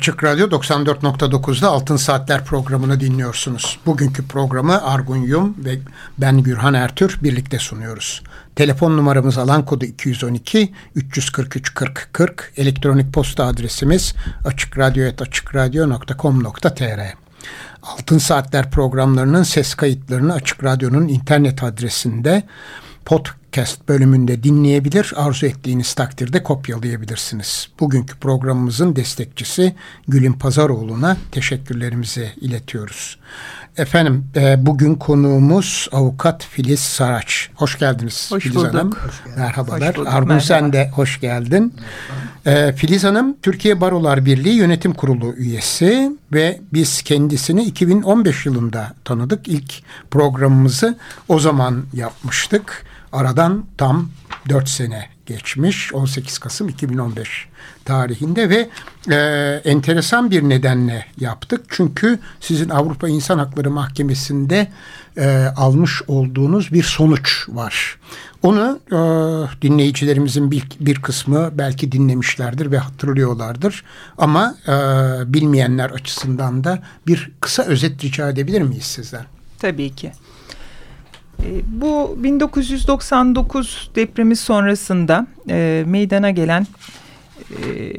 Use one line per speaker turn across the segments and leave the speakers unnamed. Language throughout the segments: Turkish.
Açık Radyo 94.9'da Altın Saatler programını dinliyorsunuz. Bugünkü programı Argun Yum ve ben Gürhan Ertür birlikte sunuyoruz. Telefon numaramız alan kodu 212 343 40 40. Elektronik posta adresimiz açıkradyo.com.tr Altın Saatler programlarının ses kayıtlarını Açık Radyo'nun internet adresinde podcast bölümünde dinleyebilir, arzu ettiğiniz takdirde kopyalayabilirsiniz. Bugünkü programımızın destekçisi Gülün Pazaroğlu'na teşekkürlerimizi iletiyoruz. Efendim e, bugün konuğumuz avukat Filiz Saraç. Hoş geldiniz
hoş
Filiz
bulduk.
Hanım.
Hoş
Merhabalar.
Hoş bulduk.
Argun
Merhaba.
sen de hoş geldin. E, Filiz Hanım Türkiye Barolar Birliği Yönetim Kurulu üyesi ve biz kendisini 2015 yılında tanıdık. İlk programımızı o zaman yapmıştık. Aradan tam 4 sene geçmiş 18 Kasım 2015 tarihinde ve e, enteresan bir nedenle yaptık. Çünkü sizin Avrupa İnsan Hakları Mahkemesi'nde e, almış olduğunuz bir sonuç var. Onu e, dinleyicilerimizin bir, bir kısmı belki dinlemişlerdir ve hatırlıyorlardır. Ama e, bilmeyenler açısından da bir kısa özet rica edebilir miyiz sizden?
Tabii ki. E, Bu 1999 depremi sonrasında e, meydana gelen e,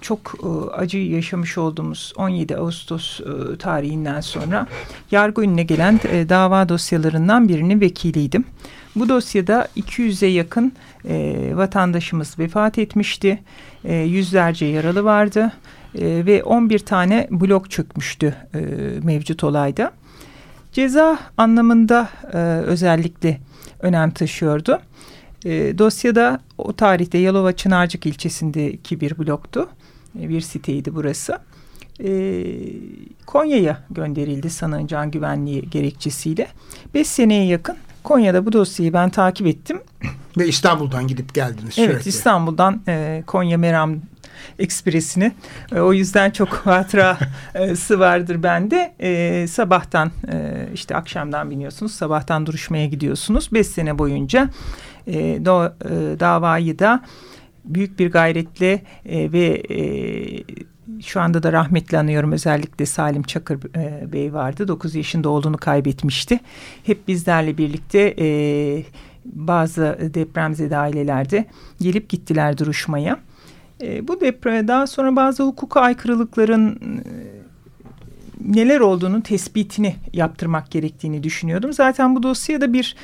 çok e, acı yaşamış olduğumuz 17 Ağustos e, tarihinden sonra yargı önüne gelen e, dava dosyalarından birinin vekiliydim. Bu dosyada 200'e yakın e, vatandaşımız vefat etmişti. E, yüzlerce yaralı vardı e, ve 11 tane blok çökmüştü e, mevcut olayda. Ceza anlamında e, özellikle önem taşıyordu. E, dosyada o tarihte Yalova Çınarcık ilçesindeki bir bloktu. E, bir siteydi burası. E, Konya'ya gönderildi sanığın can güvenliği gerekçesiyle. Beş seneye yakın Konya'da bu dosyayı ben takip ettim.
Ve İstanbul'dan gidip geldiniz sürekli.
Evet İstanbul'dan e, Konya Meram Ekspresi'ni. E, o yüzden çok hatırası vardır bende. E, sabahtan e, işte akşamdan biniyorsunuz. Sabahtan duruşmaya gidiyorsunuz. Beş sene boyunca davayı da büyük bir gayretle ve e, şu anda da rahmetli anıyorum özellikle Salim Çakır Bey vardı. 9 yaşında oğlunu kaybetmişti. Hep bizlerle birlikte bazı depremzede ailelerde gelip gittiler duruşmaya. E, bu depreme daha sonra bazı hukuka aykırılıkların e, neler olduğunu tespitini yaptırmak gerektiğini düşünüyordum. Zaten bu dosyada bir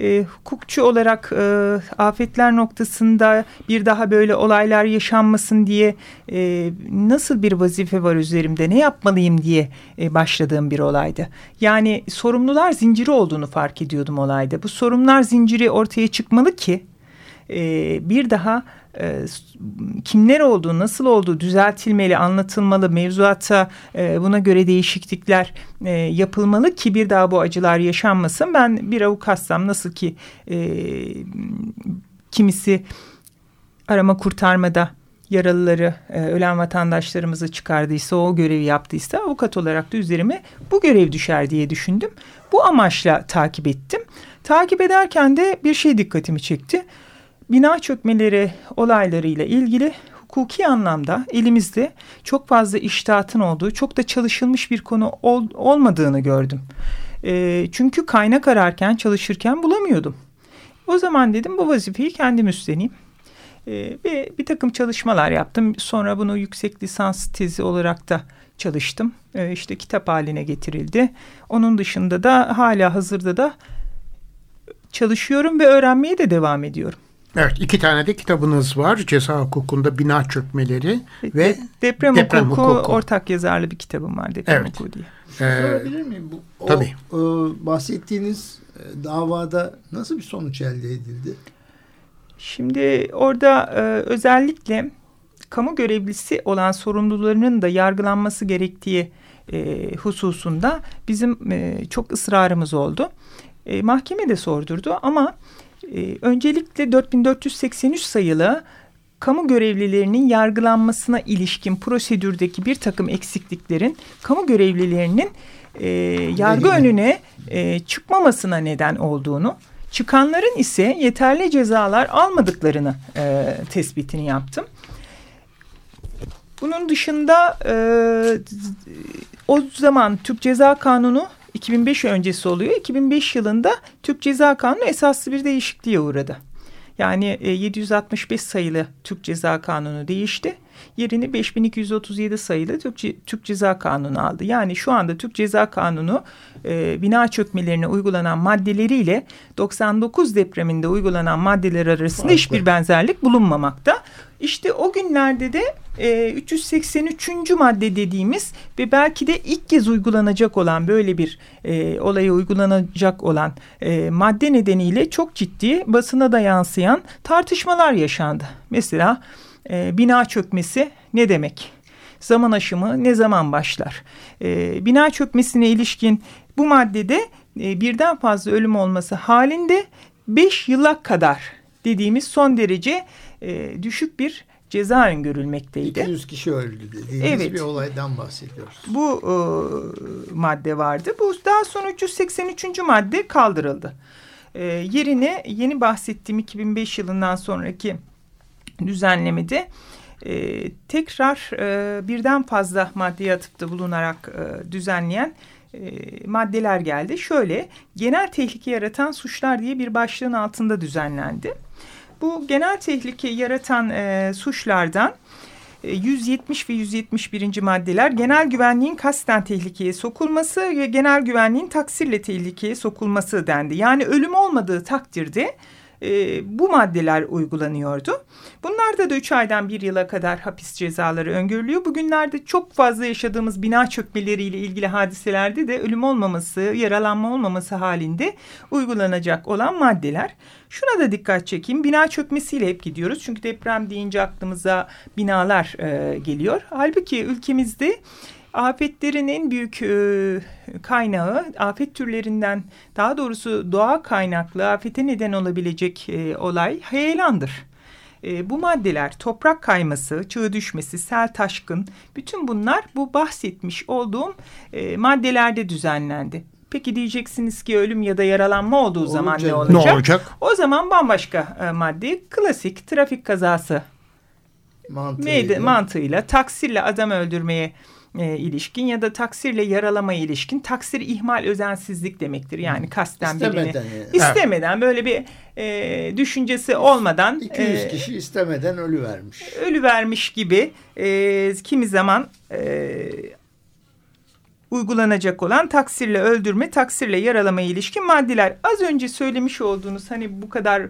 e, hukukçu olarak e, afetler noktasında bir daha böyle olaylar yaşanmasın diye e, nasıl bir vazife var üzerimde ne yapmalıyım diye e, başladığım bir olaydı. Yani sorumlular zinciri olduğunu fark ediyordum olayda. Bu sorumlular zinciri ortaya çıkmalı ki e, bir daha e, kimler olduğu, nasıl olduğu düzeltilmeli, anlatılmalı, mevzuatta e, buna göre değişiklikler e, yapılmalı ki bir daha bu acılar yaşanmasın. Ben bir avukatsam nasıl ki e, kimisi arama kurtarmada yaralıları, e, ölen vatandaşlarımızı çıkardıysa, o görevi yaptıysa avukat olarak da üzerime bu görev düşer diye düşündüm. Bu amaçla takip ettim. Takip ederken de bir şey dikkatimi çekti bina çökmeleri olaylarıyla ilgili hukuki anlamda elimizde çok fazla iştahatın olduğu, çok da çalışılmış bir konu ol, olmadığını gördüm. E, çünkü kaynak ararken, çalışırken bulamıyordum. O zaman dedim bu vazifeyi kendim üstleneyim. E, ve bir takım çalışmalar yaptım. Sonra bunu yüksek lisans tezi olarak da çalıştım. E, işte kitap haline getirildi. Onun dışında da hala hazırda da çalışıyorum ve öğrenmeye de devam ediyorum.
Evet iki tane de kitabınız var. Ceza hukukunda bina çökmeleri ve
deprem, deprem hukuku, hukuku ortak yazarlı bir kitabım var deprem
evet.
hukuku diye.
Ee, Sorabilir miyim? Bu, o,
tabii.
O, bahsettiğiniz e, davada nasıl bir sonuç elde edildi?
Şimdi orada e, özellikle kamu görevlisi olan sorumlularının da yargılanması gerektiği e, hususunda bizim e, çok ısrarımız oldu. E, mahkeme de sordurdu ama E, öncelikle 4483 sayılı kamu görevlilerinin yargılanmasına ilişkin prosedürdeki bir takım eksikliklerin kamu görevlilerinin e, yargı önüne e, çıkmamasına neden olduğunu, çıkanların ise yeterli cezalar almadıklarını e, tespitini yaptım. Bunun dışında e, o zaman Türk Ceza Kanunu 2005 öncesi oluyor. 2005 yılında Türk Ceza Kanunu esaslı bir değişikliğe uğradı. Yani e, 765 sayılı Türk Ceza Kanunu değişti. Yerini 5237 sayılı Türk, Türk Ceza Kanunu aldı. Yani şu anda Türk Ceza Kanunu e, bina çökmelerine uygulanan maddeleriyle 99 depreminde uygulanan maddeler arasında Farklı. hiçbir benzerlik bulunmamakta. İşte o günlerde de e, 383. madde dediğimiz ve belki de ilk kez uygulanacak olan böyle bir e, olaya uygulanacak olan e, madde nedeniyle çok ciddi basına da yansıyan tartışmalar yaşandı. Mesela e, bina çökmesi ne demek? Zaman aşımı ne zaman başlar? E, bina çökmesine ilişkin bu maddede e, birden fazla ölüm olması halinde 5 yıla kadar dediğimiz son derece e, düşük bir ceza öngörülmekteydi.
200 kişi öldü dediğimiz evet. bir olaydan bahsediyoruz.
Bu e, madde vardı. Bu daha sonra 383. madde kaldırıldı. E, yerine yeni bahsettiğim 2005 yılından sonraki düzenlemede e, tekrar e, birden fazla maddeye atıfta bulunarak e, düzenleyen e, maddeler geldi. Şöyle genel tehlike yaratan suçlar diye bir başlığın altında düzenlendi. Bu genel tehlike yaratan e, suçlardan 170 e, ve 171. maddeler genel güvenliğin kasten tehlikeye sokulması ve genel güvenliğin taksirle tehlikeye sokulması dendi. Yani ölüm olmadığı takdirde e, bu maddeler uygulanıyordu. Bunlarda da 3 aydan 1 yıla kadar hapis cezaları öngörülüyor. Bugünlerde çok fazla yaşadığımız bina çökmeleriyle ilgili hadiselerde de ölüm olmaması, yaralanma olmaması halinde uygulanacak olan maddeler. Şuna da dikkat çekeyim. Bina çökmesiyle hep gidiyoruz. Çünkü deprem deyince aklımıza binalar e, geliyor. Halbuki ülkemizde Afetlerin en büyük e, kaynağı afet türlerinden daha doğrusu doğa kaynaklı afete neden olabilecek e, olay heyelandır. E, bu maddeler toprak kayması, çığ düşmesi, sel taşkın bütün bunlar bu bahsetmiş olduğum e, maddelerde düzenlendi. Peki diyeceksiniz ki ölüm ya da yaralanma olduğu olacak. zaman ne olacak?
Ne olacak?
O zaman bambaşka e, madde klasik trafik kazası mantığıyla, mantığıyla taksirle adam öldürmeye e, ilişkin ya da taksirle yaralama ilişkin taksir ihmal özensizlik demektir. Yani kasten istemeden birini yani. istemeden böyle bir e, düşüncesi olmadan
200 e, kişi istemeden ölü vermiş.
Ölü vermiş gibi e, kimi zaman e, uygulanacak olan taksirle öldürme, taksirle yaralama ilişkin maddeler. Az önce söylemiş olduğunuz hani bu kadar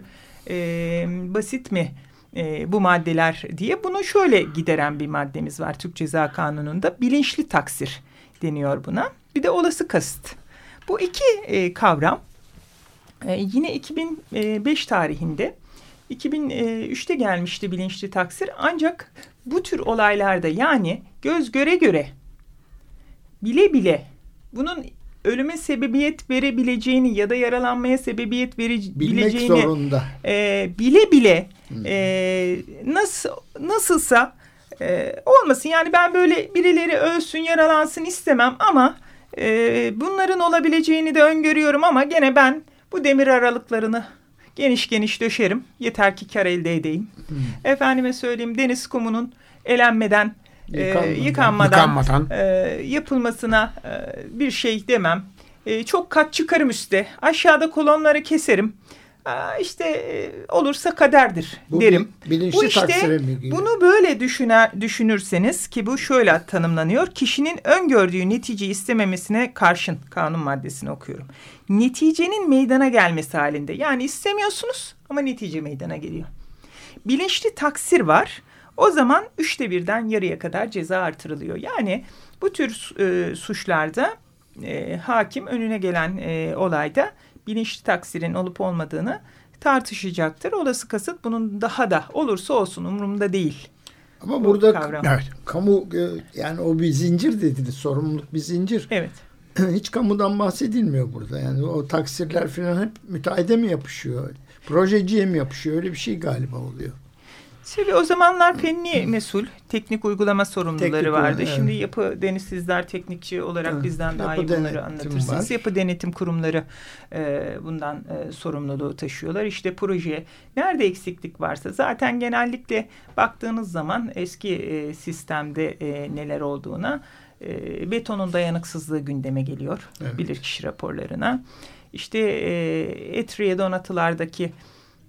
e, basit mi e, bu maddeler diye bunu şöyle gideren bir maddemiz var Türk Ceza Kanunu'nda. Bilinçli taksir deniyor buna. Bir de olası kasıt. Bu iki e, kavram e, yine 2005 tarihinde 2003'te gelmişti bilinçli taksir ancak bu tür olaylarda yani göz göre göre bile bile bunun ölüme sebebiyet verebileceğini ya da yaralanmaya sebebiyet verebileceğini e, bile bile e, nasıl nasılsa e, olmasın. Yani ben böyle birileri ölsün yaralansın istemem ama e, bunların olabileceğini de öngörüyorum ama gene ben bu demir aralıklarını geniş geniş döşerim. Yeter ki kar elde edeyim. Hmm. Efendime söyleyeyim deniz kumunun elenmeden yıkanmadan, e, yıkanmadan, yıkanmadan. E, yapılmasına e, bir şey demem. E, çok kat çıkarım üstte. Aşağıda kolonları keserim. Aa, işte e, olursa kaderdir bu derim.
Bilinçli bu işte
bunu böyle düşüner, düşünürseniz ki bu şöyle tanımlanıyor. Kişinin öngördüğü neticeyi istememesine karşın kanun maddesini okuyorum. Neticenin meydana gelmesi halinde yani istemiyorsunuz ama netice meydana geliyor. Bilinçli taksir var. O zaman üçte birden yarıya kadar ceza artırılıyor. Yani bu tür e, suçlarda e, hakim önüne gelen e, olayda bilinçli taksirin olup olmadığını tartışacaktır. Olası kasıt bunun daha da olursa olsun umurumda değil.
Ama burada kavram. evet. kamu e, yani o bir zincir dediniz. Sorumluluk bir zincir.
Evet.
Hiç kamudan bahsedilmiyor burada. Yani o taksirler falan hep müteahhide mi yapışıyor? Projeciye mi yapışıyor? Öyle bir şey galiba oluyor.
Tabii o zamanlar fenli mesul, teknik uygulama sorumluları
Teknik
vardı.
evet.
Şimdi yapı denizsizler teknikçi olarak
Evet.
bizden daha
Yapı
iyi bunları anlatırsınız.
var.
Yapı denetim kurumları e, bundan e, sorumluluğu taşıyorlar. İşte proje nerede eksiklik varsa zaten genellikle baktığınız zaman eski e, sistemde e, neler olduğuna e, betonun dayanıksızlığı gündeme geliyor.
Evet.
Bilirkişi raporlarına. İşte e, etriye donatılardaki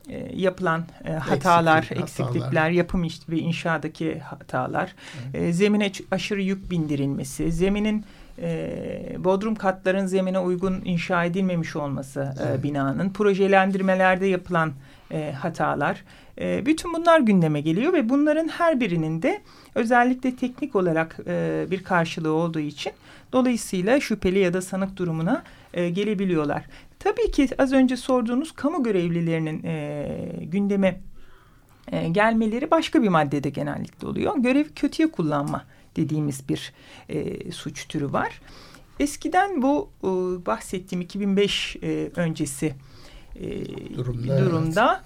e, yapılan e, hatalar,
Eksiklik,
eksiklikler,
hatalar.
yapım iş- ve inşadaki hatalar, e, zemine aşırı yük bindirilmesi, zeminin e, bodrum katların zemine uygun inşa edilmemiş olması e, binanın, projelendirmelerde yapılan e, hatalar, e, bütün bunlar gündeme geliyor ve bunların her birinin de özellikle teknik olarak e, bir karşılığı olduğu için dolayısıyla şüpheli ya da sanık durumuna e, gelebiliyorlar. Tabii ki az önce sorduğunuz kamu görevlilerinin e, gündeme e, gelmeleri başka bir maddede genellikle oluyor. Görevi kötüye kullanma dediğimiz bir e, suç türü var. Eskiden bu e, bahsettiğim 2005 e, öncesi e,
Durumda,
durumda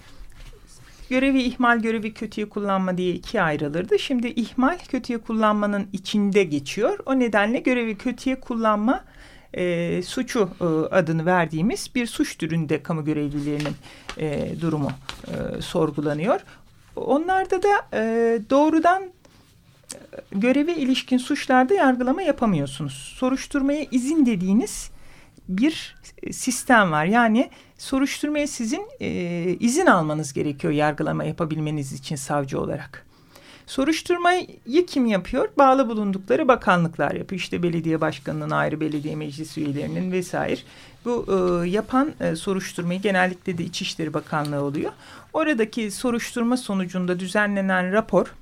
görevi ihmal, görevi kötüye kullanma diye ikiye ayrılırdı. Şimdi ihmal kötüye kullanmanın içinde geçiyor. O nedenle görevi kötüye kullanma e, suçu e, adını verdiğimiz bir suç türünde kamu görevlilerinin e, durumu e, sorgulanıyor. Onlarda da e, doğrudan e, göreve ilişkin suçlarda yargılama yapamıyorsunuz. Soruşturmaya izin dediğiniz bir sistem var. Yani soruşturmaya sizin e, izin almanız gerekiyor yargılama yapabilmeniz için savcı olarak. Soruşturmayı kim yapıyor? Bağlı bulundukları bakanlıklar yapıyor. İşte belediye başkanının ayrı belediye meclis üyelerinin vesaire. Bu e, yapan e, soruşturmayı genellikle de İçişleri Bakanlığı oluyor. Oradaki soruşturma sonucunda düzenlenen rapor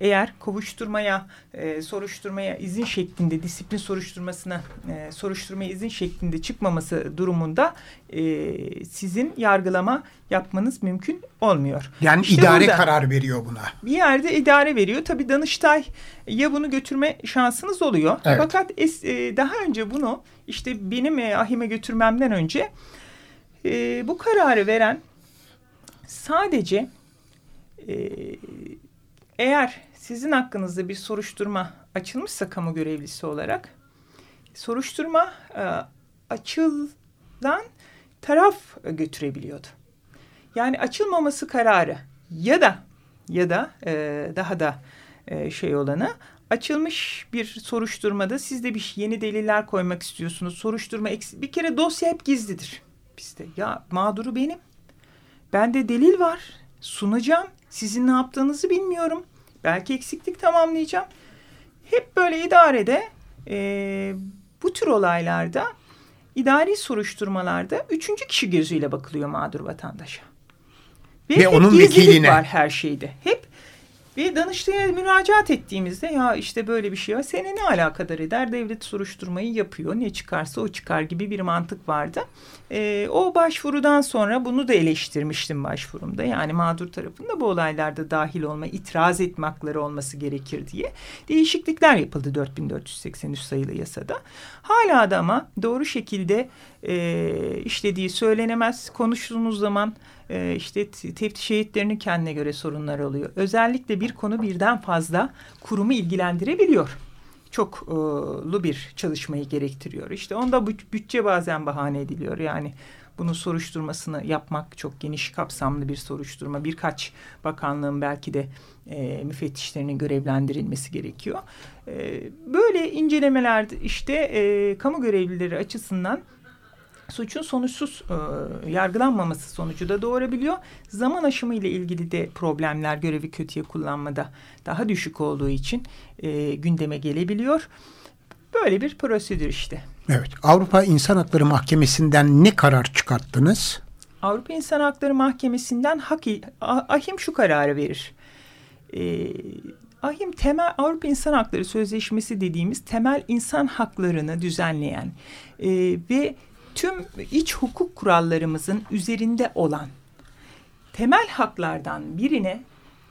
eğer kovuşturmaya, e, soruşturmaya izin şeklinde, disiplin soruşturmasına, e, soruşturmaya izin şeklinde çıkmaması durumunda e, sizin yargılama yapmanız mümkün olmuyor.
Yani
İşte
idare
burada
karar veriyor buna.
Bir yerde idare veriyor. Tabii Danıştay ya bunu götürme şansınız oluyor.
Evet.
Fakat es, e, daha önce bunu işte benim e, ahime götürmemden önce e, bu kararı veren sadece e, eğer sizin hakkınızda bir soruşturma açılmışsa kamu görevlisi olarak soruşturma e, açılan taraf götürebiliyordu. Yani açılmaması kararı ya da ya da e, daha da e, şey olanı açılmış bir soruşturmada siz de bir yeni deliller koymak istiyorsunuz. Soruşturma bir kere dosya hep gizlidir bizde. Ya mağduru benim. Bende delil var. Sunacağım. Sizin ne yaptığınızı bilmiyorum. Belki eksiklik tamamlayacağım. Hep böyle idarede e, bu tür olaylarda idari soruşturmalarda üçüncü kişi gözüyle bakılıyor mağdur vatandaşa.
Ve
hep
onun vekiline.
var her şeyde. Hep ve Danıştay'a müracaat ettiğimizde ya işte böyle bir şey var. Seni ne alakadar eder? Devlet soruşturmayı yapıyor. Ne çıkarsa o çıkar gibi bir mantık vardı. Ee, o başvurudan sonra bunu da eleştirmiştim başvurumda. Yani mağdur tarafında bu olaylarda dahil olma, itiraz etme hakları olması gerekir diye. Değişiklikler yapıldı 4483 sayılı yasada. Hala da ama doğru şekilde e, işlediği söylenemez. Konuştuğunuz zaman e, işte te- teftiş heyetlerinin kendine göre sorunlar oluyor. Özellikle bir konu birden fazla kurumu ilgilendirebiliyor. Çoklu bir çalışmayı gerektiriyor. İşte onda büt- bütçe bazen bahane ediliyor. Yani bunun soruşturmasını yapmak çok geniş kapsamlı bir soruşturma. Birkaç bakanlığın belki de e, müfettişlerinin görevlendirilmesi gerekiyor. E, böyle incelemelerde işte e, kamu görevlileri açısından suçun sonuçsuz e, yargılanmaması sonucu da doğurabiliyor. Zaman aşımı ile ilgili de problemler görevi kötüye kullanmada daha düşük olduğu için e, gündeme gelebiliyor. Böyle bir prosedür işte.
Evet. Avrupa İnsan Hakları Mahkemesi'nden ne karar çıkarttınız?
Avrupa İnsan Hakları Mahkemesi'nden hak, Ah- AHİM şu kararı verir. Ee, AHİM temel Avrupa İnsan Hakları Sözleşmesi dediğimiz temel insan haklarını düzenleyen e, ve tüm iç hukuk kurallarımızın üzerinde olan temel haklardan birine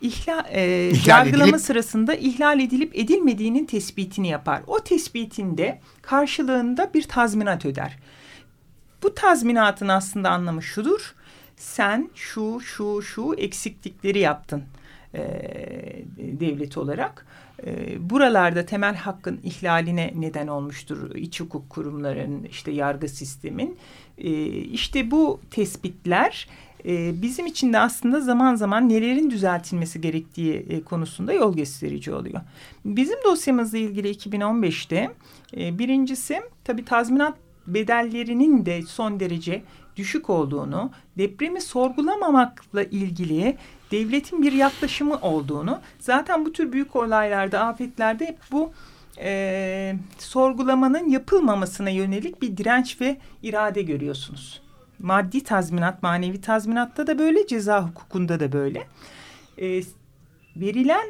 ihla, e,
İhlal
yargılama
edilip-
sırasında ihlal edilip edilmediğinin tespitini yapar. O tespitinde karşılığında bir tazminat öder. Bu tazminatın aslında anlamı şudur. sen şu şu şu eksiklikleri yaptın e, devlet olarak. E, buralarda temel hakkın ihlaline neden olmuştur iç hukuk kurumların işte yargı sistemin. E, işte bu tespitler e, bizim için de aslında zaman zaman nelerin düzeltilmesi gerektiği e, konusunda yol gösterici oluyor. Bizim dosyamızla ilgili 2015'te e, birincisi tabii tazminat bedellerinin de son derece düşük olduğunu, depremi sorgulamamakla ilgili devletin bir yaklaşımı olduğunu, zaten bu tür büyük olaylarda, afetlerde hep bu e, sorgulamanın yapılmamasına yönelik bir direnç ve irade görüyorsunuz. Maddi tazminat, manevi tazminatta da böyle, ceza hukukunda da böyle. E, verilen,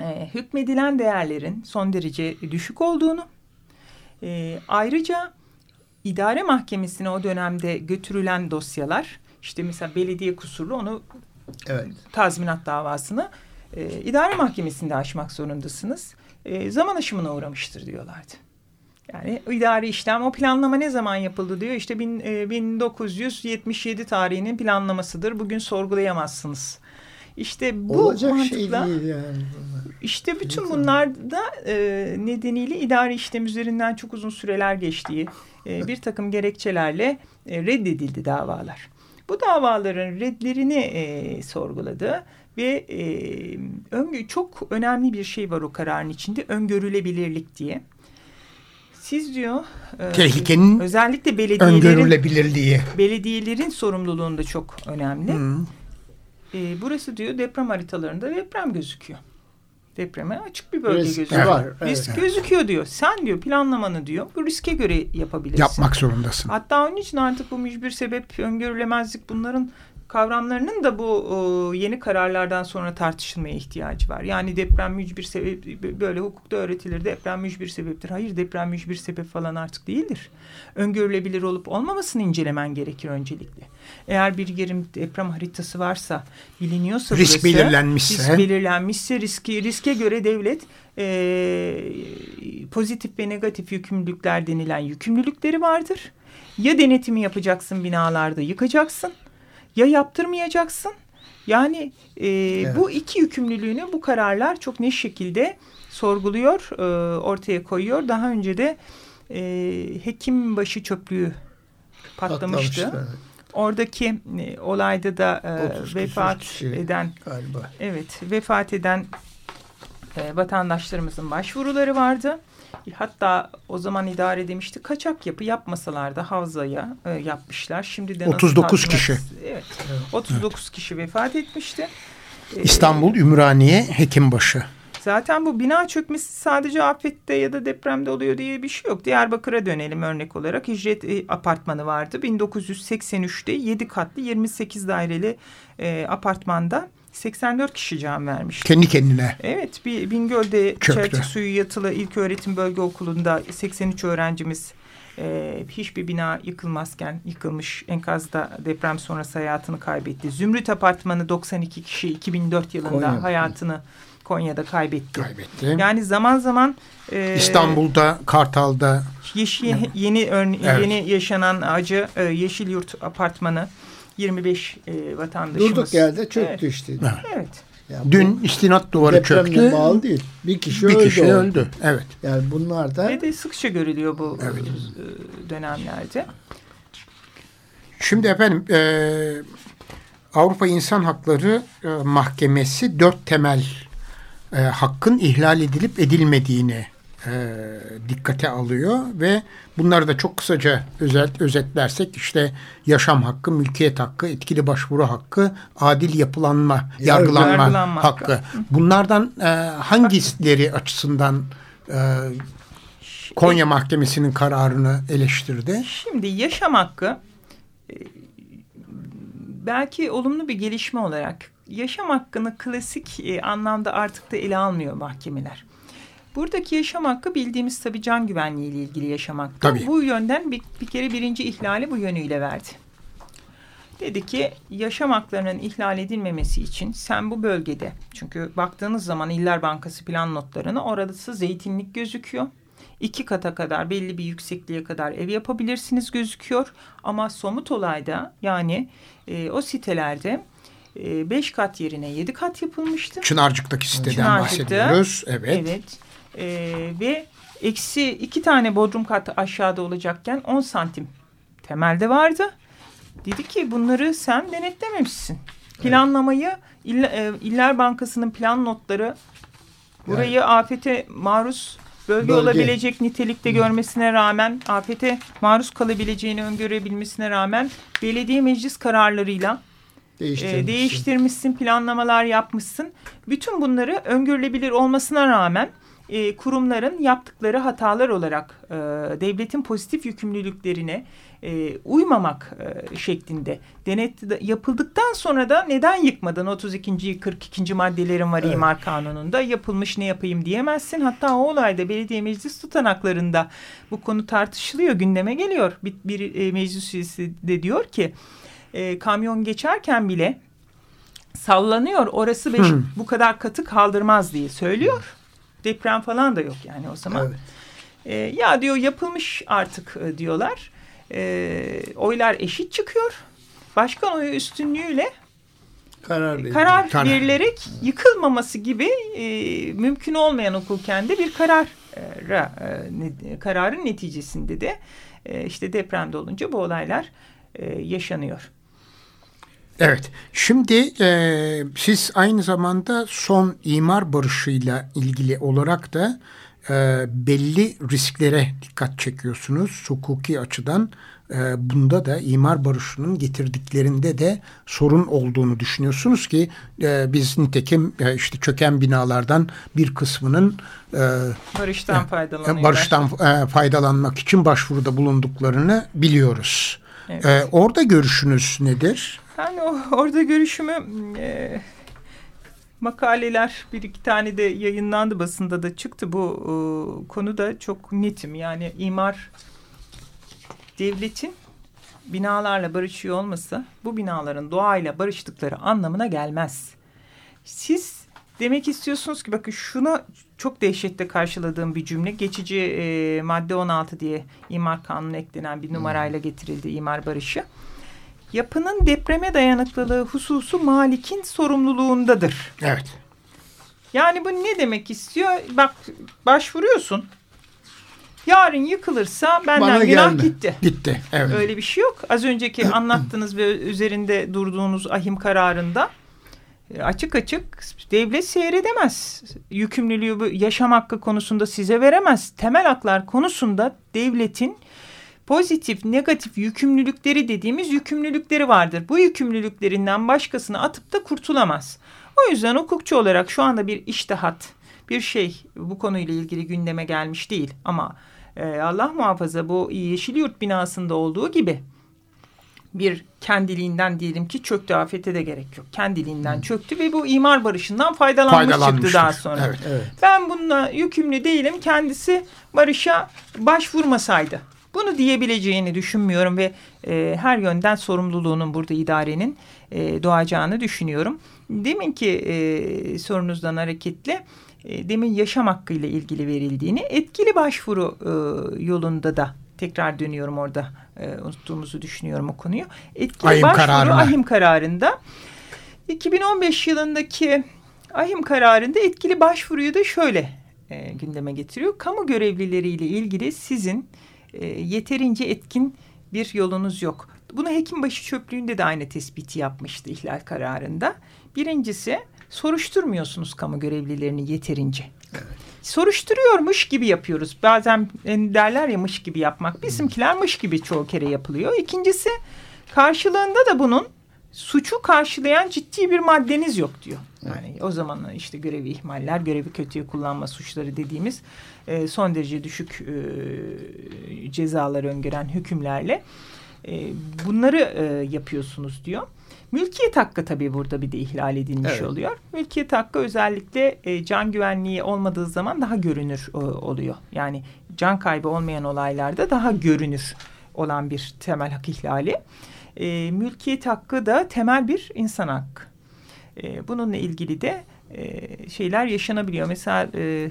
e, hükmedilen değerlerin son derece düşük olduğunu, e, ayrıca idare mahkemesine o dönemde götürülen dosyalar işte mesela belediye kusurlu onu evet. tazminat davasını e, idare mahkemesinde açmak zorundasınız. E, zaman aşımına uğramıştır diyorlardı. Yani idari işlem o planlama ne zaman yapıldı diyor. İşte bin, e, 1977 tarihinin planlamasıdır. Bugün sorgulayamazsınız. İşte bu Olacak şey mantıkla şey değil yani. İşte bütün bunlar da e, nedeniyle idari işlem üzerinden çok uzun süreler geçtiği e, bir takım gerekçelerle e, reddedildi davalar. Bu davaların redlerini e, sorguladı ve e, çok önemli bir şey var o kararın içinde öngörülebilirlik diye. Siz diyor
e, tehlikenin özellikle belediyelerin öngörülebilirliği
belediyelerin sorumluluğunda çok önemli. Hmm. E, burası diyor deprem haritalarında deprem gözüküyor depreme açık bir bölge risk gözüküyor. Var, evet. Risk gözüküyor diyor. Sen diyor planlamanı diyor bu riske göre yapabilirsin.
Yapmak zorundasın.
Hatta onun için artık bu mücbir sebep, öngörülemezlik bunların kavramlarının da bu o, yeni kararlardan sonra tartışılmaya ihtiyacı var. Yani deprem mücbir sebep böyle hukukta öğretilir deprem mücbir sebeptir. Hayır deprem mücbir sebep falan artık değildir. Öngörülebilir olup olmamasını incelemen gerekir öncelikle. Eğer bir yerin deprem haritası varsa biliniyorsa
risk burası, belirlenmişse
risk belirlenmişse riski riske göre devlet e, pozitif ve negatif yükümlülükler denilen yükümlülükleri vardır. Ya denetimi yapacaksın binalarda yıkacaksın ya yaptırmayacaksın. Yani e, evet. bu iki yükümlülüğünü bu kararlar çok net şekilde sorguluyor, e, ortaya koyuyor. Daha önce de e, hekim başı çöplüğü patlamıştı. Patlamıştı evet. Oradaki e, olayda da e, vefat eden galiba. Evet, vefat eden e, vatandaşlarımızın başvuruları vardı. Hatta o zaman idare demişti kaçak yapı yapmasalar da havzaya e, yapmışlar. Şimdi de
39 kişi.
Evet. 39 evet. kişi vefat etmişti.
E, İstanbul Ümraniye Hekimbaşı.
Zaten bu bina çökmesi sadece afette ya da depremde oluyor diye bir şey yok. Diyarbakır'a dönelim örnek olarak. Hicret e, apartmanı vardı. 1983'te 7 katlı 28 daireli e, apartmanda 84 kişi can vermiş.
Kendi kendine.
Evet. Bir Bingöl'de Çeltik Suyu Yatılı İlk Öğretim Bölge Okulu'nda 83 öğrencimiz e, hiçbir bina yıkılmazken yıkılmış enkazda deprem sonrası hayatını kaybetti. Zümrüt Apartmanı 92 kişi 2004 yılında Konya. hayatını Konya'da kaybetti. Kaybetti. Yani zaman zaman
e, İstanbul'da, Kartal'da
yeşil, yeni örne evet. yeni yaşanan acı e, Yeşil Yurt Apartmanı 25 e, vatandaşımız.
Durduk yerde çöktü evet. işte.
Evet. evet.
Yani Dün istinat duvarı çöktü.
bağlı değil. Bir kişi
bir
öldü.
kişi orada. öldü. Evet.
Yani bunlar da ve de sıkça görülüyor bu evet. E, dönemlerde.
Şimdi efendim e, Avrupa İnsan Hakları e, Mahkemesi dört temel e, hakkın ihlal edilip edilmediğini e, dikkate alıyor ve bunları da çok kısaca özet, özetlersek işte yaşam hakkı, mülkiyet hakkı, etkili başvuru hakkı, adil yapılanma, yargılanma, yargılanma hakkı. hakkı. Bunlardan e, hangileri açısından e, Konya Mahkemesi'nin kararını eleştirdi?
Şimdi yaşam hakkı e, belki olumlu bir gelişme olarak yaşam hakkını klasik e, anlamda artık da ele almıyor mahkemeler. Buradaki yaşam hakkı bildiğimiz tabii can güvenliği ile ilgili yaşam hakkı. Tabii. Bu yönden bir, bir kere birinci ihlali bu yönüyle verdi. Dedi ki yaşam haklarının ihlal edilmemesi için sen bu bölgede çünkü baktığınız zaman İller Bankası plan notlarına orası zeytinlik gözüküyor. iki kata kadar belli bir yüksekliğe kadar ev yapabilirsiniz gözüküyor. Ama somut olayda yani e, o sitelerde e, beş kat yerine yedi kat yapılmıştı.
Çınarcık'taki siteden Çınarcık'ta, bahsediyoruz. Evet.
Evet. E, ve eksi iki tane bodrum kat aşağıda olacakken on santim temelde vardı. Dedi ki bunları sen denetlememişsin. Planlamayı İller, e, İller Bankası'nın plan notları burayı evet. afete maruz bölge, bölge olabilecek nitelikte Hı. görmesine rağmen afete maruz kalabileceğini öngörebilmesine rağmen belediye meclis kararlarıyla değiştirmişsin. E, değiştirmişsin, planlamalar yapmışsın. Bütün bunları öngörülebilir olmasına rağmen e, kurumların yaptıkları hatalar olarak e, devletin pozitif yükümlülüklerine e, uymamak e, şeklinde denet yapıldıktan sonra da neden yıkmadın 32. 42. maddelerin var evet. imar kanununda yapılmış ne yapayım diyemezsin. Hatta o olayda belediye meclis tutanaklarında bu konu tartışılıyor gündeme geliyor. Bir, bir e, meclis üyesi de diyor ki e, kamyon geçerken bile sallanıyor orası beş, hmm. bu kadar katı kaldırmaz diye söylüyor. Deprem falan da yok yani o zaman. Evet. E, ya diyor yapılmış artık e, diyorlar. E, oylar eşit çıkıyor. Başkan oyu üstünlüğüyle karar, karar, karar verilerek yıkılmaması gibi e, mümkün olmayan hukuken de bir karar e, kararın neticesinde de e, işte depremde olunca bu olaylar e, yaşanıyor.
Evet. Şimdi e, siz aynı zamanda son imar barışıyla ilgili olarak da e, belli risklere dikkat çekiyorsunuz hukuki açıdan. E, bunda da imar barışının getirdiklerinde de sorun olduğunu düşünüyorsunuz ki e, biz nitekim e, işte çöken binalardan bir kısmının
e, barıştan,
e, barıştan e, faydalanmak için başvuruda bulunduklarını biliyoruz. Evet. E, orada görüşünüz nedir?
Yani orada görüşümü e, makaleler bir iki tane de yayınlandı basında da çıktı bu e, konuda çok netim. Yani imar devletin binalarla barışıyor olması bu binaların doğayla barıştıkları anlamına gelmez. Siz demek istiyorsunuz ki bakın şuna çok dehşetle karşıladığım bir cümle. Geçici e, madde 16 diye imar kanunu eklenen bir numarayla getirildi imar barışı yapının depreme dayanıklılığı hususu malikin sorumluluğundadır.
Evet.
Yani bu ne demek istiyor? Bak başvuruyorsun. Yarın yıkılırsa benden Bana günah gelme. gitti.
Gitti. Evet.
Öyle bir şey yok. Az önceki anlattığınız ve üzerinde durduğunuz ahim kararında e, açık açık devlet seyredemez. Yükümlülüğü yaşam hakkı konusunda size veremez. Temel haklar konusunda devletin pozitif, negatif yükümlülükleri dediğimiz yükümlülükleri vardır. Bu yükümlülüklerinden başkasını atıp da kurtulamaz. O yüzden hukukçu olarak şu anda bir iştihat, bir şey bu konuyla ilgili gündeme gelmiş değil. Ama e, Allah muhafaza bu Yeşil Yurt binasında olduğu gibi bir kendiliğinden diyelim ki çöktü afete de gerek yok. Kendiliğinden hmm. çöktü ve bu imar barışından faydalanmış çıktı daha sonra. Evet, evet. Ben bununla yükümlü değilim. Kendisi barışa başvurmasaydı bunu diyebileceğini düşünmüyorum ve e, her yönden sorumluluğunun burada idarenin e, doğacağını düşünüyorum. Demin ki e, sorunuzdan hareketle e, demin yaşam hakkıyla ilgili verildiğini etkili başvuru e, yolunda da tekrar dönüyorum orada e, unuttuğumuzu düşünüyorum o konuyu. Etkili ahim başvuru kararına. ahim kararında 2015 yılındaki ahim kararında etkili başvuruyu da şöyle e, gündeme getiriyor. Kamu görevlileriyle ilgili sizin e, yeterince etkin bir yolunuz yok. Bunu Hekimbaşı çöplüğünde de aynı tespiti yapmıştı ihlal kararında. Birincisi soruşturmuyorsunuz kamu görevlilerini yeterince. Evet. Soruşturuyormuş gibi yapıyoruz. Bazen derler ya mış gibi yapmak. Bizimkiler mış gibi çoğu kere yapılıyor. İkincisi karşılığında da bunun suçu karşılayan ciddi bir maddeniz yok diyor. Yani o zaman işte görevi ihmaller, görevi kötüye kullanma suçları dediğimiz e, son derece düşük e, cezalar öngören hükümlerle e, bunları e, yapıyorsunuz diyor. Mülkiyet hakkı tabii burada bir de ihlal edilmiş evet. oluyor. Mülkiyet hakkı özellikle e, can güvenliği olmadığı zaman daha görünür e, oluyor. Yani can kaybı olmayan olaylarda daha görünür olan bir temel hak ihlali. E, mülkiyet hakkı da temel bir insan hakkı. E, bununla ilgili de e, şeyler yaşanabiliyor. Mesela e,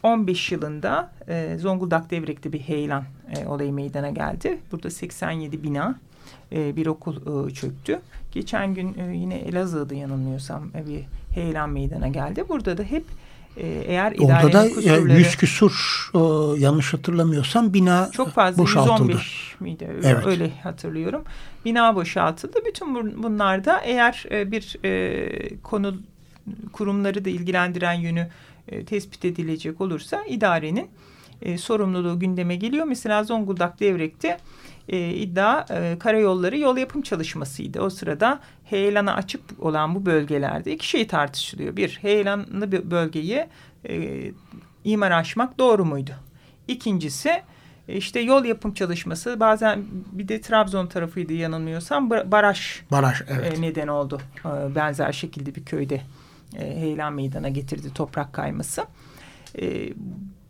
2015 yılında e, Zonguldak Devrek'te bir heyelan e, olayı meydana geldi. Burada 87 bina e, bir okul e, çöktü. Geçen gün e, yine Elazığ'da yanılmıyorsam e, bir heyelan meydana geldi. Burada da hep e, eğer
Orada da kusurları, 100 küsur e, yanlış hatırlamıyorsam bina
çok fazla
boşaltıldı.
115 miydi? Evet. Öyle hatırlıyorum. Bina boşaltıldı. Bütün bunlarda eğer e, bir e, konu kurumları da ilgilendiren yönü e, tespit edilecek olursa idarenin e, sorumluluğu gündeme geliyor. Mesela Zonguldak Devrek'te e, iddia e, karayolları yol yapım çalışmasıydı. O sırada heyelana açık olan bu bölgelerde iki şey tartışılıyor. Bir, heyelanlı bölgeyi e, imar açmak doğru muydu? İkincisi işte yol yapım çalışması bazen bir de Trabzon tarafıydı yanılmıyorsam baraj,
baraj evet.
Neden oldu. Benzer şekilde bir köyde heyelan meydana getirdi toprak kayması.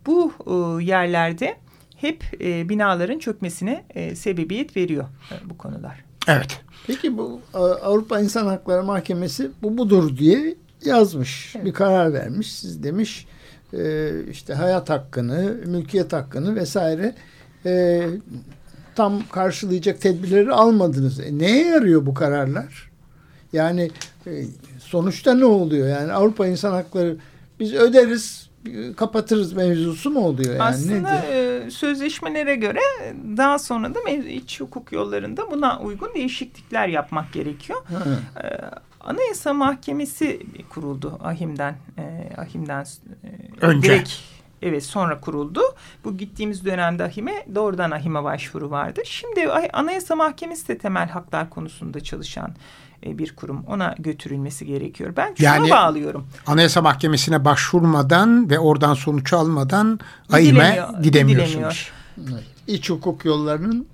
Bu yerlerde hep binaların çökmesine sebebiyet veriyor bu konular.
Evet.
Peki bu Avrupa İnsan Hakları Mahkemesi bu budur diye yazmış. Evet. Bir karar vermiş. Siz demiş işte hayat hakkını, mülkiyet hakkını vesaire tam karşılayacak tedbirleri almadınız. E, neye yarıyor bu kararlar? Yani sonuçta ne oluyor? Yani Avrupa İnsan Hakları biz öderiz kapatırız mevzusu mu oluyor yani?
Aslında e, sözleşmelere göre daha sonra da iç hukuk yollarında buna uygun değişiklikler yapmak gerekiyor. E, Anayasa Mahkemesi kuruldu Ahim'den. E, Ahim'den
e, önce direkt,
Evet sonra kuruldu. Bu gittiğimiz dönemde Ahim'e doğrudan Ahim'e başvuru vardı. Şimdi Anayasa Mahkemesi de temel haklar konusunda çalışan bir kurum. Ona götürülmesi gerekiyor. Ben şuna yani, bağlıyorum.
Anayasa Mahkemesi'ne başvurmadan ve oradan sonuç almadan AİM'e gidemiyorsunuz.
Gidilemiyor. İç hukuk yollarının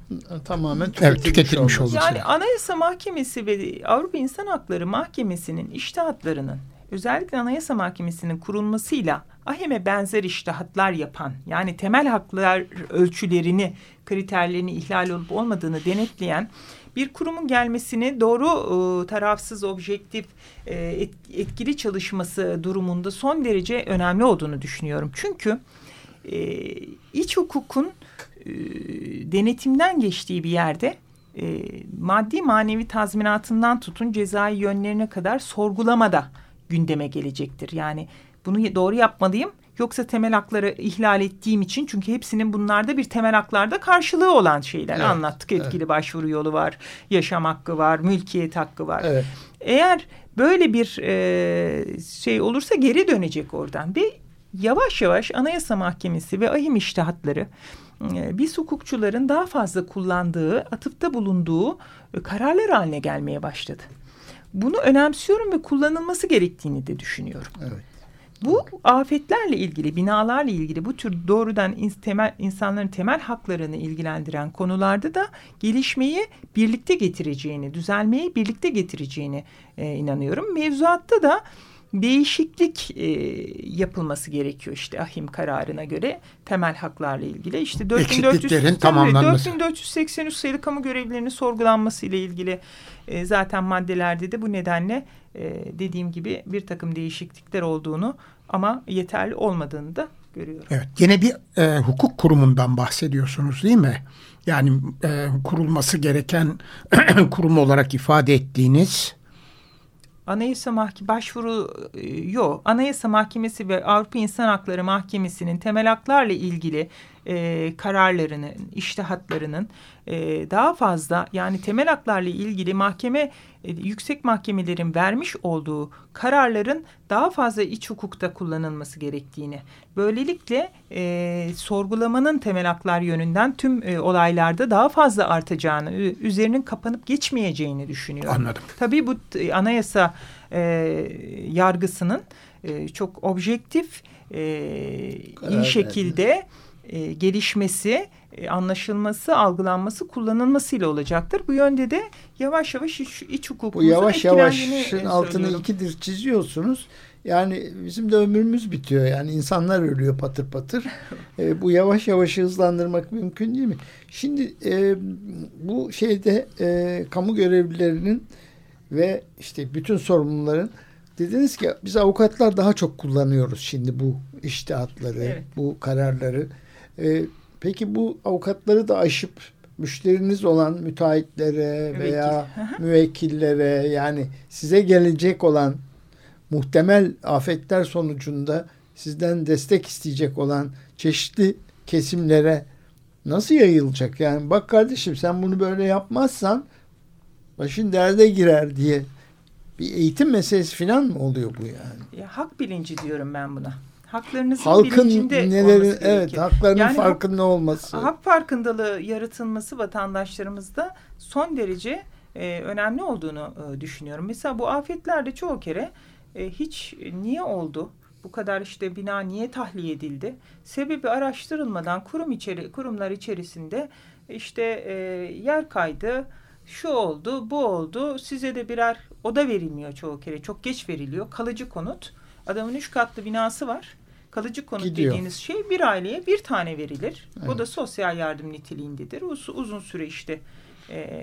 tamamen
tüketilmiş, evet, tüketilmiş olması.
Yani Anayasa Mahkemesi ve Avrupa İnsan Hakları Mahkemesi'nin iştihatlarının özellikle Anayasa Mahkemesi'nin kurulmasıyla AHEM'e benzer iştihatlar yapan yani temel haklar ölçülerini, kriterlerini ihlal olup olmadığını denetleyen bir kurumun gelmesini doğru e, tarafsız, objektif, e, et, etkili çalışması durumunda son derece önemli olduğunu düşünüyorum. Çünkü e, iç hukukun e, denetimden geçtiği bir yerde e, maddi manevi tazminatından tutun cezai yönlerine kadar sorgulamada gündeme gelecektir. Yani bunu doğru yapmalıyım Yoksa temel hakları ihlal ettiğim için çünkü hepsinin bunlarda bir temel haklarda karşılığı olan şeyler evet, anlattık. Etkili evet. başvuru yolu var, yaşam hakkı var, mülkiyet hakkı var. Evet. Eğer böyle bir e, şey olursa geri dönecek oradan ve yavaş yavaş Anayasa Mahkemesi ve ahim iştihatları e, biz hukukçuların daha fazla kullandığı, atıfta bulunduğu e, kararlar haline gelmeye başladı. Bunu önemsiyorum ve kullanılması gerektiğini de düşünüyorum. Evet. Bu afetlerle ilgili, binalarla ilgili bu tür doğrudan temel, insanların temel haklarını ilgilendiren konularda da gelişmeyi birlikte getireceğini, düzelmeyi birlikte getireceğini e, inanıyorum. Mevzuatta da değişiklik e, yapılması gerekiyor işte ahim kararına göre temel haklarla ilgili. işte 4400, tamamlanması. 4483 sayılı kamu görevlilerinin sorgulanması ile ilgili e, zaten maddelerde de bu nedenle e, dediğim gibi bir takım değişiklikler olduğunu ama yeterli olmadığını da görüyorum.
Evet, yine bir e, hukuk kurumundan bahsediyorsunuz değil mi? Yani e, kurulması gereken kurum olarak ifade ettiğiniz
Anayasa Mahkemesi başvuru e, yok. Anayasa Mahkemesi ve Avrupa İnsan Hakları Mahkemesi'nin temel haklarla ilgili e, kararlarının, iştihatlarının e, daha fazla yani temel haklarla ilgili mahkeme e, yüksek mahkemelerin vermiş olduğu kararların daha fazla iç hukukta kullanılması gerektiğini, böylelikle e, sorgulamanın temel haklar yönünden tüm e, olaylarda daha fazla artacağını, üzerinin kapanıp geçmeyeceğini düşünüyorum.
Anladım.
Tabii bu e, anayasa e, yargısının e, çok objektif, e, iyi şekilde e, gelişmesi, e, anlaşılması, algılanması, kullanılmasıyla olacaktır. Bu yönde de yavaş yavaş iç, iç hukukumuzun
Bu yavaş yavaşın e, altını ikidir çiziyorsunuz. Yani bizim de ömrümüz bitiyor. Yani insanlar ölüyor patır patır. e, bu yavaş yavaş hızlandırmak mümkün değil mi? Şimdi e, bu şeyde e, kamu görevlilerinin ve işte bütün sorumluların Dediniz ki biz avukatlar daha çok kullanıyoruz şimdi bu iştihatları, evet. bu kararları. Ee, peki bu avukatları da aşıp müşteriniz olan müteahhitlere Müvekkil. veya müvekkillere yani size gelecek olan muhtemel afetler sonucunda sizden destek isteyecek olan çeşitli kesimlere nasıl yayılacak? Yani bak kardeşim sen bunu böyle yapmazsan başın derde girer diye bir eğitim meselesi falan mı oluyor bu yani?
Ya, hak bilinci diyorum ben buna. Haklarınızın
Halkın
bilincinde
neleri, olması Evet haklarının yani farkında hak, olması.
Hak farkındalığı yaratılması vatandaşlarımızda son derece e, önemli olduğunu e, düşünüyorum. Mesela bu afetlerde çoğu kere e, hiç niye oldu? Bu kadar işte bina niye tahliye edildi? Sebebi araştırılmadan kurum içeri kurumlar içerisinde işte e, yer kaydı, şu oldu, bu oldu. Size de birer oda verilmiyor çoğu kere. Çok geç veriliyor. Kalıcı konut. Adamın üç katlı binası var. Kalıcı konut Gidiyor. dediğiniz şey bir aileye bir tane verilir. Evet. O da sosyal yardım niteliğindedir. Uz uzun süre işte e,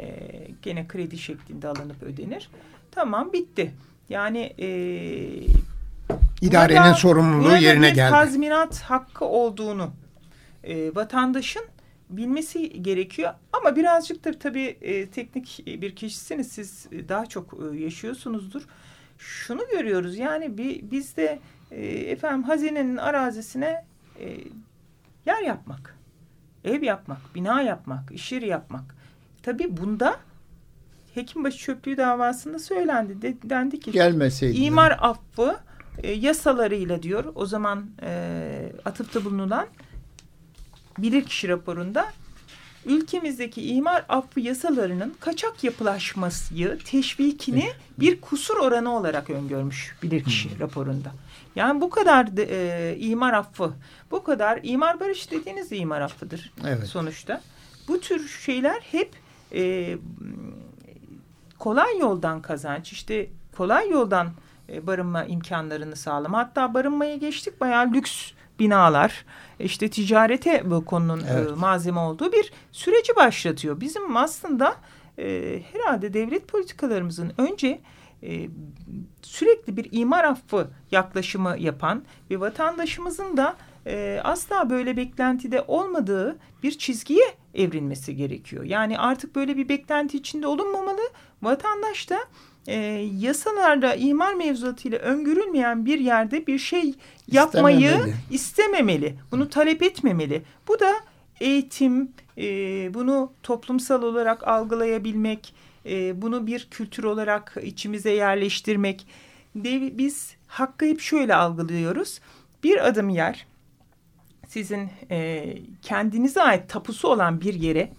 gene kredi şeklinde alınıp ödenir. Tamam bitti. Yani e,
idarenin burada, sorumluluğu burada yerine geldi.
tazminat hakkı olduğunu e, vatandaşın bilmesi gerekiyor. Ama birazcık da tabii e, teknik bir kişisiniz. Siz daha çok e, yaşıyorsunuzdur. Şunu görüyoruz yani bir, bizde e, efendim hazinenin arazisine e, yer yapmak, ev yapmak, bina yapmak, iş yeri yapmak. Tabii bunda Hekimbaşı çöplüğü davasında söylendi. De, dendi ki
Gelmeseydi.
imar affı e, yasalarıyla diyor o zaman e, atıfta bulunulan bilirkişi raporunda ülkemizdeki imar affı yasalarının kaçak yapılaşmayı, teşvikini bir kusur oranı olarak öngörmüş bilirkişi hmm. raporunda. Yani bu kadar de, e, imar affı, bu kadar imar barış dediğiniz de imar affıdır evet. sonuçta. Bu tür şeyler hep e, kolay yoldan kazanç, işte kolay yoldan e, barınma imkanlarını sağlama. Hatta barınmaya geçtik bayağı lüks binalar işte ticarete bu konunun e, evet. malzeme olduğu bir süreci başlatıyor. Bizim aslında e, herhalde devlet politikalarımızın önce e, sürekli bir imar affı yaklaşımı yapan ve vatandaşımızın da e, asla böyle beklentide olmadığı bir çizgiye evrilmesi gerekiyor. Yani artık böyle bir beklenti içinde olunmamalı. Vatandaş da e, yasalarda imar mevzuatıyla öngörülmeyen bir yerde bir şey yapmayı istememeli. istememeli. Bunu talep etmemeli. Bu da eğitim, e, bunu toplumsal olarak algılayabilmek, e, bunu bir kültür olarak içimize yerleştirmek. De, biz hakkı hep şöyle algılıyoruz. Bir adım yer, sizin e, kendinize ait tapusu olan bir yere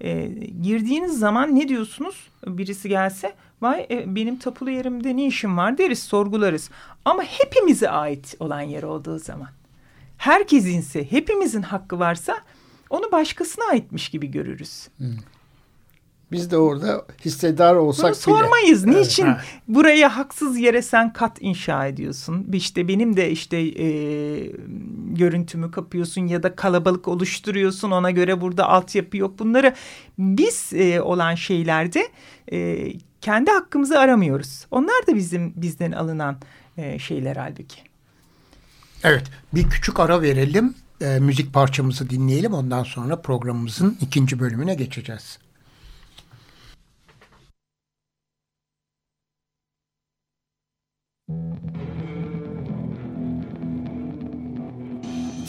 e, girdiğiniz zaman ne diyorsunuz? Birisi gelse vay e, benim tapulu yerimde ne işim var deriz sorgularız. Ama hepimize ait olan yer olduğu zaman herkesinse hepimizin hakkı varsa onu başkasına aitmiş gibi görürüz. Hmm.
Biz de orada hissedar olsak Bunu
sormayız. Bile. Niçin evet. buraya haksız yere sen kat inşa ediyorsun? İşte benim de işte e, görüntümü kapıyorsun ya da kalabalık oluşturuyorsun. Ona göre burada altyapı yok. Bunları biz e, olan şeylerde e, kendi hakkımızı aramıyoruz. Onlar da bizim bizden alınan e, şeyler halbuki.
Evet bir küçük ara verelim. E, müzik parçamızı dinleyelim. Ondan sonra programımızın ikinci bölümüne geçeceğiz.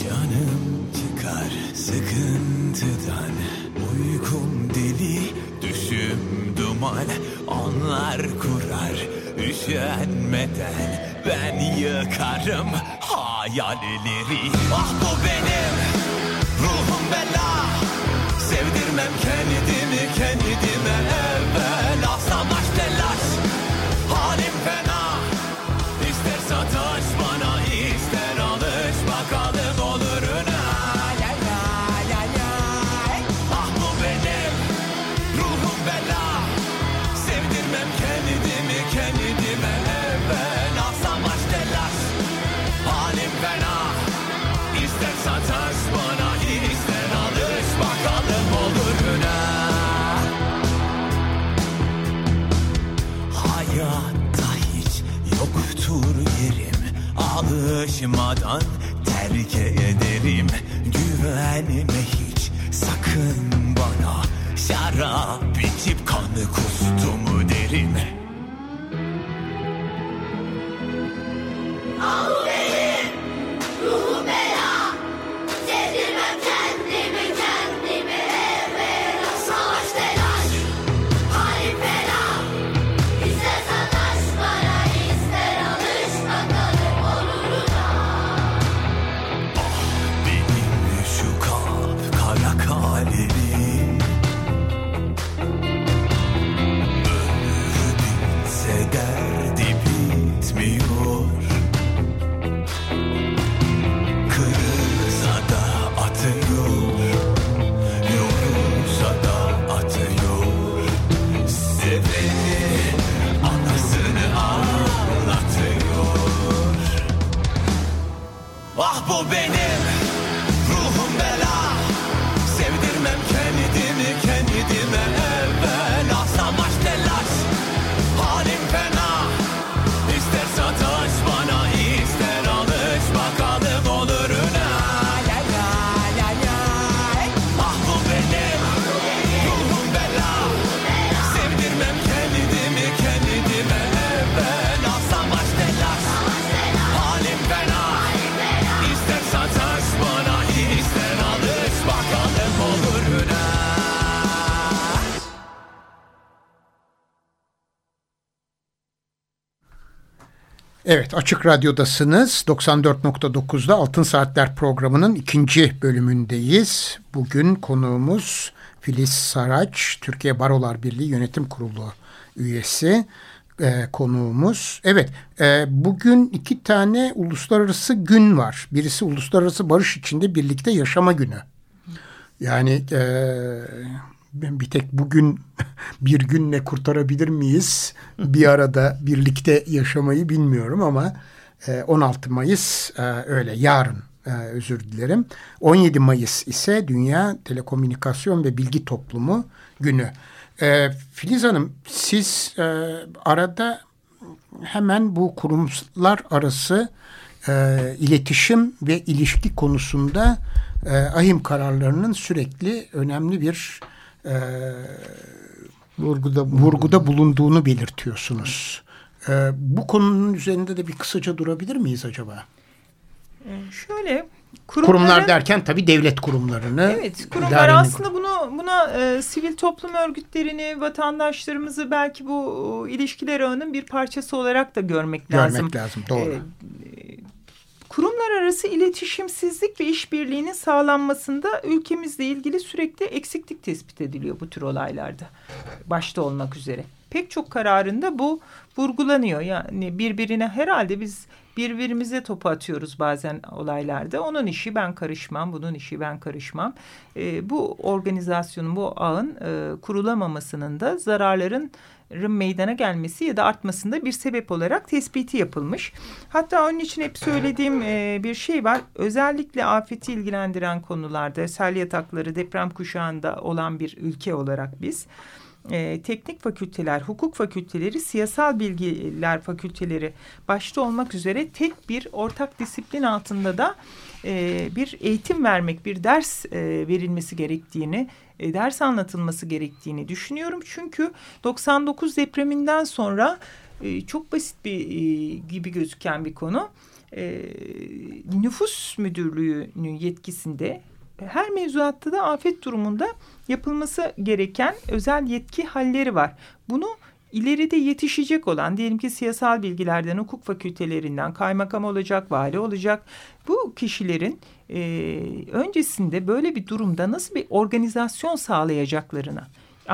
Canım çıkar sıkıntıdan. Uykum deli düşüm duman. Onlar kurar üşenmeden. Ben yıkarım hayalleri. Ah bu benim ruhum bela. Sevdirmem kendimi
alışmadan terk ederim. Güvenme hiç sakın bana. Şarap Ah bu
Evet Açık Radyo'dasınız. 94.9'da Altın Saatler programının ikinci bölümündeyiz. Bugün konuğumuz Filiz Saraç, Türkiye Barolar Birliği Yönetim Kurulu üyesi e, konuğumuz. Evet e, bugün iki tane uluslararası gün var. Birisi Uluslararası Barış içinde Birlikte Yaşama Günü. Yani e, bir tek bugün bir günle kurtarabilir miyiz? Bir arada birlikte yaşamayı bilmiyorum ama e, 16 Mayıs e, öyle yarın e, özür dilerim. 17 Mayıs ise Dünya Telekomünikasyon ve Bilgi Toplumu Günü. E, Filiz Hanım siz e, arada hemen bu kurumlar arası e, iletişim ve ilişki konusunda e, ahim kararlarının sürekli önemli bir e,
Vurguda,
vurguda bulunduğunu belirtiyorsunuz. E, bu konunun üzerinde de bir kısaca durabilir miyiz acaba?
Ee, şöyle
Kurumlar
kurumların-
derken tabii devlet kurumlarını.
Evet, kurumlar aslında bunu buna e, sivil toplum örgütlerini, vatandaşlarımızı belki bu e, ilişkiler ağının bir parçası olarak da görmek, lazım.
görmek lazım. Doğru.
E, Kurumlar arası iletişimsizlik ve işbirliğinin sağlanmasında ülkemizle ilgili sürekli eksiklik tespit ediliyor bu tür olaylarda. Başta olmak üzere. Pek çok kararında bu vurgulanıyor. Yani birbirine herhalde biz birbirimize topu atıyoruz bazen olaylarda. Onun işi ben karışmam, bunun işi ben karışmam. E, bu organizasyonun, bu ağın e, kurulamamasının da zararların meydana gelmesi ya da artmasında bir sebep olarak tespiti yapılmış. Hatta onun için hep söylediğim e, bir şey var. Özellikle afeti ilgilendiren konularda sel yatakları deprem kuşağında olan bir ülke olarak biz e, teknik fakülteler, hukuk fakülteleri, siyasal bilgiler fakülteleri başta olmak üzere tek bir ortak disiplin altında da e, bir eğitim vermek, bir ders e, verilmesi gerektiğini, e, ders anlatılması gerektiğini düşünüyorum. Çünkü 99 depreminden sonra e, çok basit bir e, gibi gözüken bir konu. Nüfus müdürlüğünün yetkisinde her mevzuatta da afet durumunda yapılması gereken özel yetki halleri var. Bunu ileride yetişecek olan diyelim ki siyasal bilgilerden, hukuk fakültelerinden kaymakam olacak, vali olacak bu kişilerin e, öncesinde böyle bir durumda nasıl bir organizasyon sağlayacaklarına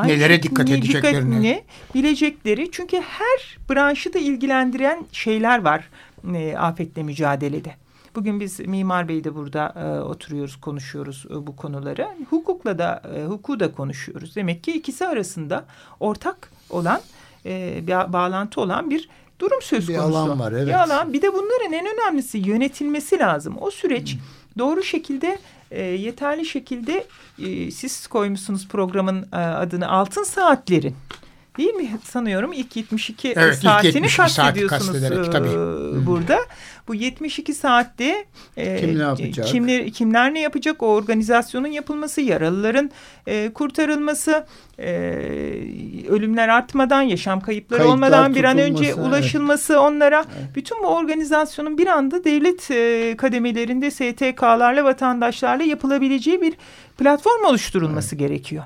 Nelere dikkat edeceklerini.
dikkatini bilecekleri çünkü her branşı da ilgilendiren şeyler var e, afetle mücadelede. Bugün biz Mimar Bey'de burada e, oturuyoruz, konuşuyoruz e, bu konuları. Hukukla da, e, hukuku da konuşuyoruz. Demek ki ikisi arasında ortak olan, e, bir bağlantı olan bir durum söz
Bir
konusu.
alan var, evet.
Bir alan. Bir de bunların en önemlisi yönetilmesi lazım. O süreç doğru şekilde, e, yeterli şekilde e, siz koymuşsunuz programın e, adını Altın Saatlerin değil mi sanıyorum ilk 72
Evet, ilk
saatini
72 saati
kastediyorsunuz
kastederek,
e,
tabii.
burada. Bu 72 saatte e,
Kim ne yapacak?
Kimler, kimler ne yapacak? O organizasyonun yapılması, yaralıların e, kurtarılması, e, ölümler artmadan, yaşam kayıpları
Kayıtlar
olmadan bir an önce
evet.
ulaşılması onlara. Bütün bu organizasyonun bir anda devlet e, kademelerinde STK'larla, vatandaşlarla yapılabileceği bir platform oluşturulması gerekiyor.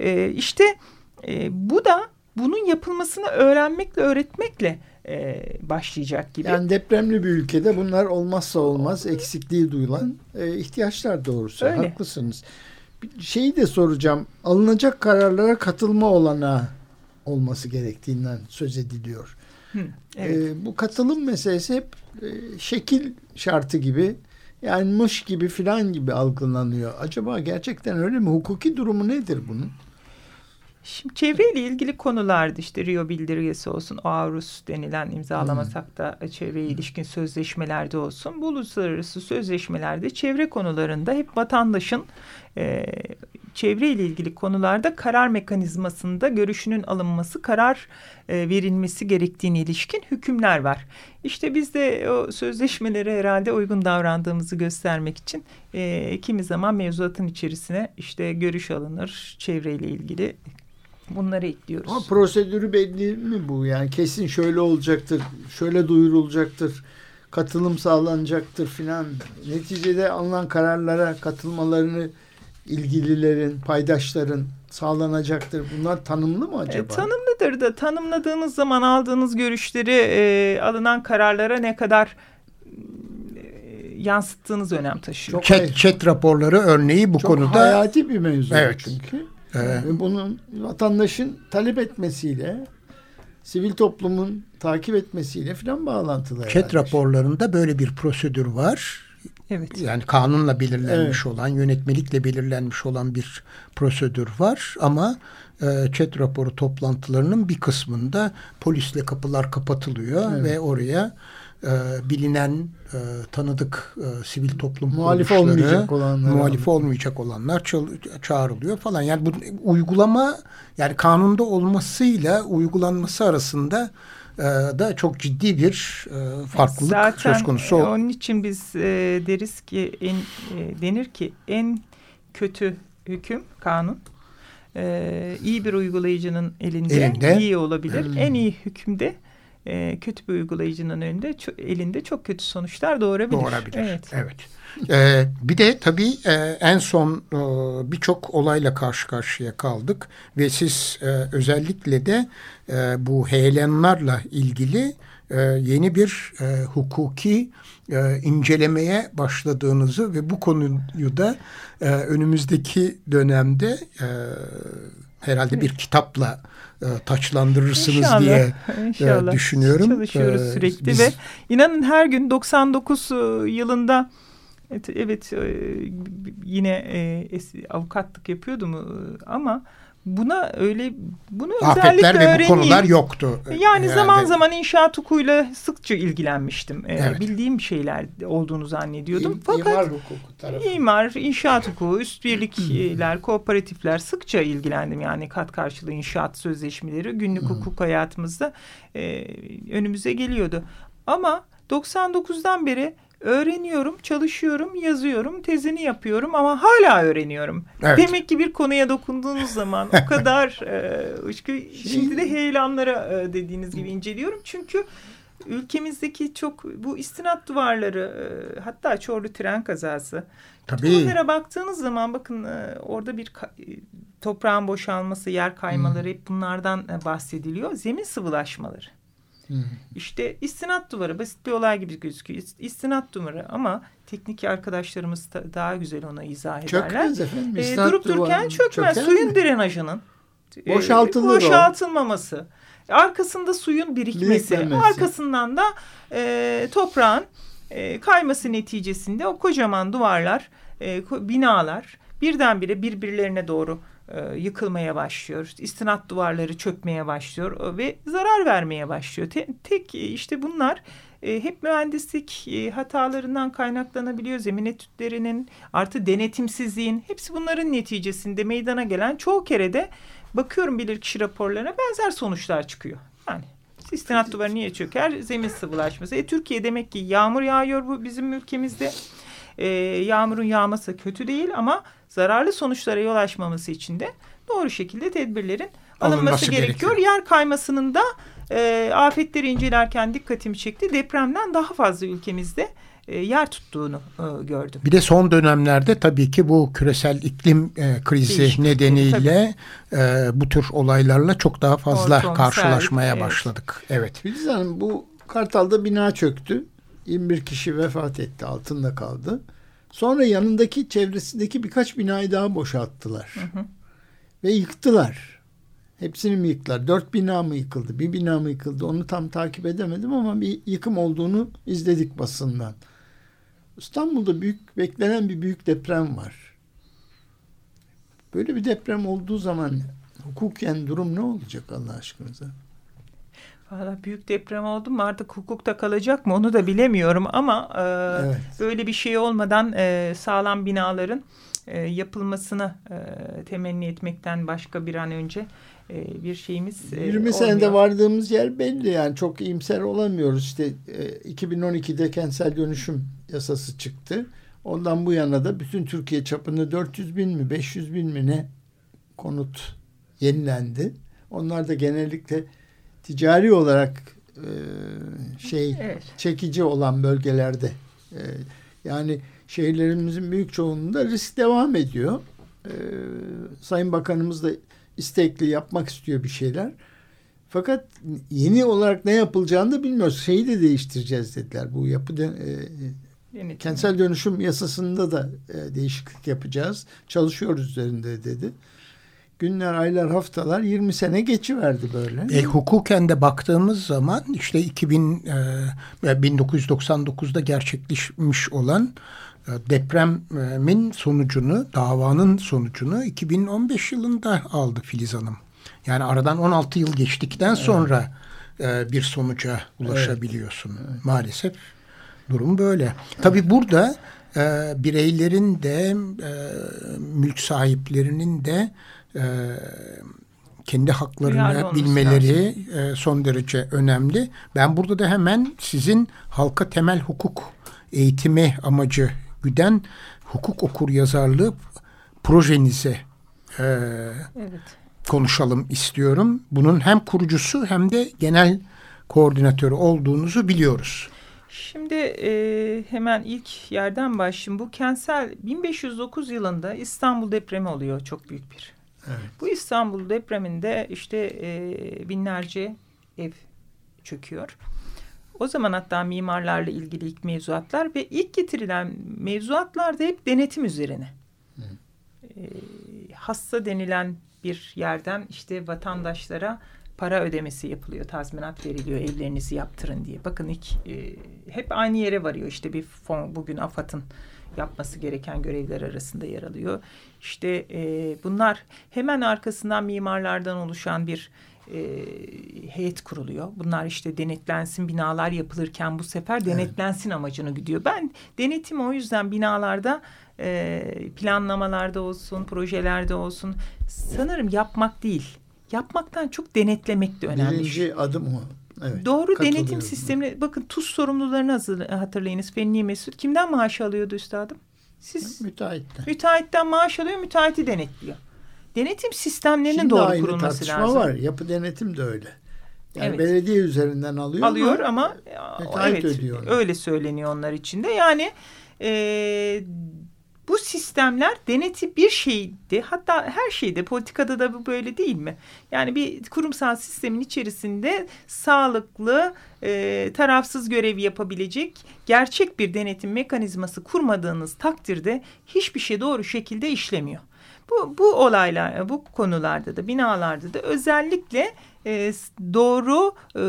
E, işte e, bu da bunun yapılmasını öğrenmekle, öğretmekle e, başlayacak gibi.
Yani depremli bir ülkede bunlar olmazsa olmaz eksikliği duyulan e, ihtiyaçlar doğrusu.
Öyle.
Haklısınız. Şeyi de soracağım. Alınacak kararlara katılma olanağı olması gerektiğinden söz ediliyor.
Hı, evet.
E, bu katılım meselesi hep e, şekil şartı gibi yani mış gibi filan gibi algılanıyor. Acaba gerçekten öyle mi? Hukuki durumu nedir bunun?
Şimdi çevreyle ilgili konularda işte Rio bildirgesi olsun, Aarhus denilen imzalamasak da çevreye ilişkin sözleşmelerde olsun. Bu uluslararası sözleşmelerde çevre konularında hep vatandaşın e, çevreyle ilgili konularda karar mekanizmasında görüşünün alınması, karar e, verilmesi gerektiğine ilişkin hükümler var. İşte biz de o sözleşmelere herhalde uygun davrandığımızı göstermek için e, kimi zaman mevzuatın içerisine işte görüş alınır çevreyle ilgili bunları ekliyoruz.
Ama prosedürü belli mi bu? Yani kesin şöyle olacaktır, şöyle duyurulacaktır, katılım sağlanacaktır filan. Neticede alınan kararlara katılmalarını ilgililerin, paydaşların sağlanacaktır. Bunlar tanımlı mı
E,
acaba?
tanımlıdır da tanımladığınız zaman aldığınız görüşleri e, alınan kararlara ne kadar e, yansıttığınız önem taşıyor.
Çok-
Chat, chat raporları örneği bu
Çok
konuda
hayati bir mevzu
Evet.
çünkü. Ve bunun vatandaşın talep etmesiyle, sivil toplumun takip etmesiyle filan bağlantılı.
chat
herhalde.
raporlarında böyle bir prosedür var.
Evet.
Yani kanunla belirlenmiş olan, yönetmelikle belirlenmiş olan bir prosedür var ama e, chat raporu toplantılarının bir kısmında polisle kapılar kapatılıyor
Evet.
ve oraya e, bilinen e, tanıdık e, sivil toplum
Muhalif
kuruluşları,
olmayacak olanlar
muhalif olmayacak olanlar çağrılıyor falan. Yani bu uygulama yani kanunda olmasıyla uygulanması arasında e, da çok ciddi bir e, farklılık
Zaten
söz konusu.
e, onun için biz e, deriz ki en e, denir ki en kötü hüküm kanun e, iyi bir uygulayıcının elinde,
Elinde.
iyi olabilir.
Hmm.
En iyi hükümde e, kötü bir uygulayıcının önünde elinde çok kötü sonuçlar doğurabilir.
Doğurabilir.
Evet.
Evet. Ee, bir de tabii e, en son e, birçok olayla karşı karşıya kaldık ve siz e, özellikle de e, bu heyelanlarla ilgili e, yeni bir e, hukuki e, incelemeye başladığınızı ve bu konuyu da e, önümüzdeki dönemde e, herhalde bir kitapla taçlandırırsınız
İnşallah,
diye
inşallah.
e, düşünüyorum.
Çalışıyoruz
Ee,
sürekli
biz-
ve inanın her gün 99 yılında evet, evet e, yine e, avukatlık yapıyordum e, ama buna öyle bunu
Afetler
özellikle
ve bu konular yoktu.
Yani
Herhalde.
zaman zaman inşaat hukukuyla sıkça ilgilenmiştim. E,
Evet.
Bildiğim şeyler olduğunu zannediyordum.
İm-
Fakat
imar hukuku tarafı.
İmar, inşaat hukuku, üst birlikler, kooperatifler sıkça ilgilendim. Yani kat karşılığı inşaat sözleşmeleri günlük hukuk hayatımızda e, önümüze geliyordu. Ama 99'dan beri öğreniyorum, çalışıyorum, yazıyorum, tezini yapıyorum ama hala öğreniyorum.
Evet.
Demek ki bir konuya dokunduğunuz zaman o kadar e, çünkü şimdi de heyelanlara e, dediğiniz gibi inceliyorum. Çünkü ülkemizdeki çok bu istinat duvarları e, hatta Çorlu tren kazası
Tabii.
Bunlara baktığınız zaman bakın e, orada bir e, toprağın boşalması, yer kaymaları hep bunlardan e, bahsediliyor. Zemin sıvılaşmaları. İşte istinat duvarı basit bir olay gibi gözüküyor. İst- İstinat duvarı ama teknik arkadaşlarımız da daha güzel ona izah ederler.
Çökmez efendim.
E, durup dururken çökmez.
çöker
Suyun
mi?
drenajının e,
Boşaltılır o.
boşaltılmaması. Arkasında suyun birikmesi.
Birikmemesi.
Arkasından da e, toprağın e, kayması neticesinde o kocaman duvarlar, e, binalar birdenbire birbirlerine doğru e, yıkılmaya başlıyor. İstinat duvarları çökmeye başlıyor e, ve zarar vermeye başlıyor. Te- tek e, işte bunlar e, hep mühendislik e, hatalarından kaynaklanabiliyor. Zemin etütlerinin artı denetimsizliğin hepsi bunların neticesinde meydana gelen çoğu kere de bakıyorum bilirkişi raporlarına benzer sonuçlar çıkıyor. Yani istinat duvarı niye çöker? Zemin sıvılaşması. E, Türkiye demek ki yağmur yağıyor bu bizim ülkemizde. E, yağmurun yağması kötü değil ama zararlı sonuçlara yol açmaması için de doğru şekilde tedbirlerin alınması,
Alınması
gerekiyor.
gerekiyor.
Yer kaymasının da e, afetleri incelerken dikkatimi çekti. Depremden daha fazla ülkemizde e, yer tuttuğunu e, gördüm.
Bir de son dönemlerde tabii ki bu küresel iklim e, krizi
Değişiklikleri,
nedeniyle e, bu tür olaylarla çok daha fazla
Hortum,
karşılaşmaya
evet.
başladık. Evet.
Filiz Hanım bu Kartal'da bina çöktü. 21 kişi vefat etti. Altında kaldı. Sonra yanındaki çevresindeki birkaç binayı daha boşalttılar. Ve yıktılar. Hepsini mi yıktılar? Dört bina mı yıkıldı? Bir bina mı yıkıldı? Onu tam takip edemedim ama bir yıkım olduğunu izledik basından. İstanbul'da büyük beklenen bir büyük deprem var. Böyle bir deprem olduğu zaman hukuken durum ne olacak Allah aşkınıza?
Valla büyük deprem oldu mu artık hukukta kalacak mı onu da bilemiyorum ama e,
Evet.
böyle bir şey olmadan e, sağlam binaların e, yapılmasını e, temenni etmekten başka bir an önce e, bir şeyimiz e,
20 senede
olmuyor.
vardığımız yer belli yani çok iyimser olamıyoruz. İşte e, 2012'de kentsel dönüşüm yasası çıktı. Ondan bu yana da bütün Türkiye çapında 400 bin mi 500 bin mi ne konut yenilendi. Onlar da genellikle ticari olarak e, şey
Evet.
çekici olan bölgelerde. E, yani şehirlerimizin büyük çoğunluğunda risk devam ediyor. E, Sayın Bakanımız da istekli yapmak istiyor bir şeyler. Fakat yeni olarak ne yapılacağını da bilmiyoruz. Şeyi de değiştireceğiz dediler. Bu yapı de, e, kentsel dönüşüm yasasında da e, değişiklik yapacağız. Çalışıyoruz üzerinde dedi. Günler, aylar, haftalar 20 sene geçiverdi böyle.
E, hukuken de baktığımız zaman işte 2000 e, ve 1999'da gerçekleşmiş olan e, depremin sonucunu, davanın sonucunu 2015 yılında aldı Filiz Hanım. Yani aradan 16 yıl geçtikten sonra e, bir sonuca ulaşabiliyorsun. Maalesef durum böyle. Tabii burada e, bireylerin de e, mülk sahiplerinin de e, kendi haklarını bilmeleri e, son derece önemli. Ben burada da hemen sizin halka temel hukuk eğitimi amacı güden hukuk okur yazarlığı projenizi e,
Evet.
konuşalım istiyorum. Bunun hem kurucusu hem de genel koordinatörü olduğunuzu biliyoruz.
Şimdi e, hemen ilk yerden başlayayım. Bu kentsel 1509 yılında İstanbul depremi oluyor çok büyük bir. Bu İstanbul depreminde işte e, binlerce ev çöküyor. O zaman hatta mimarlarla ilgili ilk mevzuatlar ve ilk getirilen mevzuatlar da hep denetim üzerine. E, hassa denilen bir yerden işte vatandaşlara para ödemesi yapılıyor, tazminat veriliyor evlerinizi yaptırın diye. Bakın ilk e, hep aynı yere varıyor işte bir fon bugün AFAD'ın yapması gereken görevler arasında yer alıyor. İşte e, bunlar hemen arkasından mimarlardan oluşan bir e, heyet kuruluyor. Bunlar işte denetlensin binalar yapılırken bu sefer denetlensin amacını gidiyor. Ben denetim o yüzden binalarda e, planlamalarda olsun, projelerde olsun sanırım yapmak değil. Yapmaktan çok denetlemek de önemli.
Birinci adım o. Evet,
Doğru denetim sistemine bakın tuz sorumlularını hatırlayınız. Fenli Mesut kimden maaş alıyordu üstadım? Siz
Müteahhitten.
müteahhitten maaş alıyor, müteahhiti denetliyor. Denetim sistemlerinin
Şimdi
doğru kurulması
tartışma
lazım.
var. Yapı denetim de öyle. Yani
Evet.
belediye üzerinden alıyor,
Alıyor
ama,
ama evet
ödüyor
öyle söyleniyor onlar için de. Yani e, bu sistemler deneti bir şeydi. Hatta her şeyde politikada da bu böyle değil mi? Yani bir kurumsal sistemin içerisinde sağlıklı, e, tarafsız görev yapabilecek gerçek bir denetim mekanizması kurmadığınız takdirde hiçbir şey doğru şekilde işlemiyor. Bu, bu olaylar, bu konularda da binalarda da özellikle e, doğru e,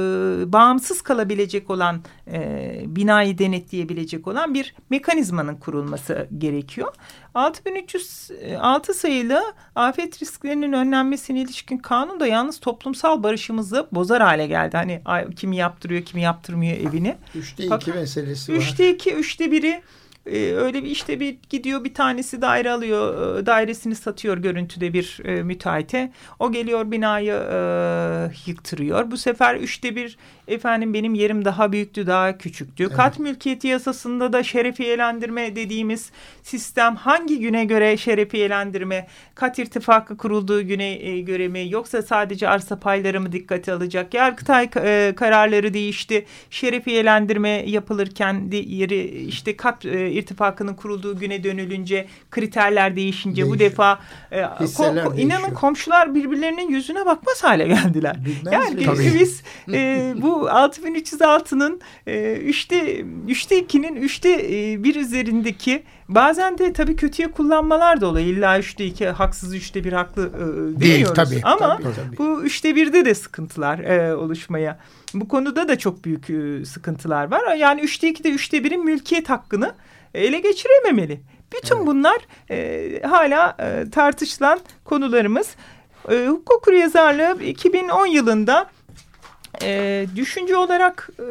bağımsız kalabilecek olan e, binayı denetleyebilecek olan bir mekanizmanın kurulması gerekiyor. 6306 sayılı afet risklerinin önlenmesine ilişkin kanun da yalnız toplumsal barışımızı bozar hale geldi. Hani kimi yaptırıyor kimi yaptırmıyor evini.
Üçte
Fakat
iki meselesi var.
Üçte iki, üçte biri e, öyle bir işte bir gidiyor bir tanesi daire alıyor e, dairesini satıyor görüntüde bir e, müteahhite. O geliyor binayı e, yıktırıyor. Bu sefer üçte bir efendim benim yerim daha büyüktü daha küçüktü.
Evet.
Kat mülkiyeti yasasında da şerefiyelendirme dediğimiz sistem hangi güne göre şerefiyelendirme kat irtifakı kurulduğu güne e, göre mi yoksa sadece arsa payları mı dikkate alacak? Yargıtay e, kararları değişti. Şerefiyelendirme yapılırken de, yeri işte kat e, irtifakının kurulduğu güne dönülünce kriterler değişince bu
Değişiyor.
defa e,
Hisseler
ko- inanın
değişiyor.
komşular birbirlerinin yüzüne bakmaz hale geldiler.
Bilmez
Yani biz e, bu 6306'nın e, üçte üçte ikinin üçte e, bir üzerindeki bazen de tabii kötüye kullanmalar da oluyor. İlla üçte iki haksız üçte bir haklı e,
Değil, tabii.
Ama
Tabii, tabii.
bu üçte birde de sıkıntılar e, oluşmaya. Bu konuda da çok büyük e, sıkıntılar var. Yani üçte ikide üçte birin mülkiyet hakkını ele geçirememeli. Bütün bunlar e, hala e, tartışılan konularımız. E, hukuk okuryazarlığı 2010 yılında e, düşünce olarak e,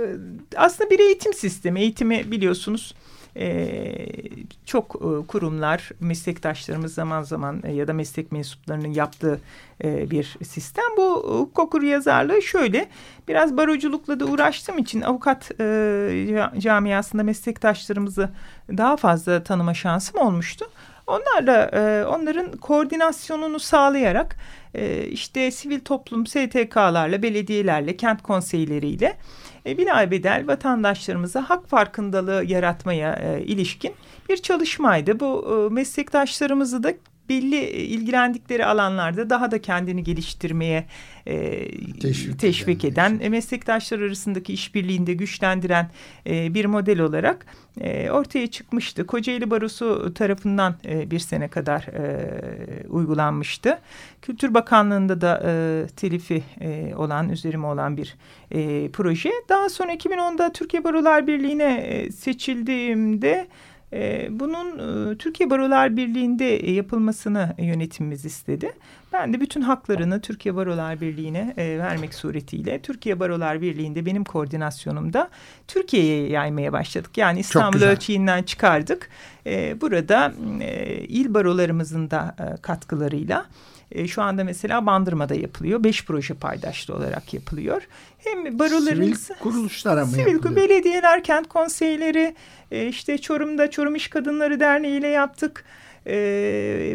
aslında bir eğitim sistemi. Eğitimi biliyorsunuz e, çok e, kurumlar, meslektaşlarımız zaman zaman e, ya da meslek mensuplarının yaptığı e, bir sistem. Bu hukuk okuryazarlığı şöyle, biraz baroculukla da uğraştığım için avukat e, ca- camiasında meslektaşlarımızı daha fazla tanıma şansım olmuştu. Onlarla e, onların koordinasyonunu sağlayarak e, işte sivil toplum STK'larla, belediyelerle, kent konseyleriyle e, bilabedel vatandaşlarımıza hak farkındalığı yaratmaya e, ilişkin bir çalışmaydı. Bu e, meslektaşlarımızı da belli e, ilgilendikleri alanlarda daha da kendini geliştirmeye e,
Teşvik
teşvik,
eden
eden, e, meslektaşlar arasındaki işbirliğini de güçlendiren e, bir model olarak e, ortaya çıkmıştı. Kocaeli Barosu tarafından e, bir sene kadar e, uygulanmıştı. Kültür Bakanlığı'nda da e, telifi e, olan, üzerime olan bir e, proje. Daha sonra 2010'da Türkiye Barolar Birliği'ne e, seçildiğimde bunun e, Türkiye Barolar Birliği'nde e, yapılmasını yönetimimiz istedi. Ben de bütün haklarını Türkiye Barolar Birliği'ne e, vermek suretiyle Türkiye Barolar Birliği'nde benim koordinasyonumda Türkiye'ye yaymaya başladık. Yani İstanbul ölçeğinden çıkardık. Burada il barolarımızın da katkılarıyla e, şu anda mesela Bandırma'da yapılıyor. Beş proje paydaşlı olarak yapılıyor. Hem barolarımız...
Sivil kuruluşlara mı
Sivil
yapılıyor?
belediyeler, kent konseyleri, e, işte Çorum'da Çorum İş Kadınları Derneği ile yaptık. E,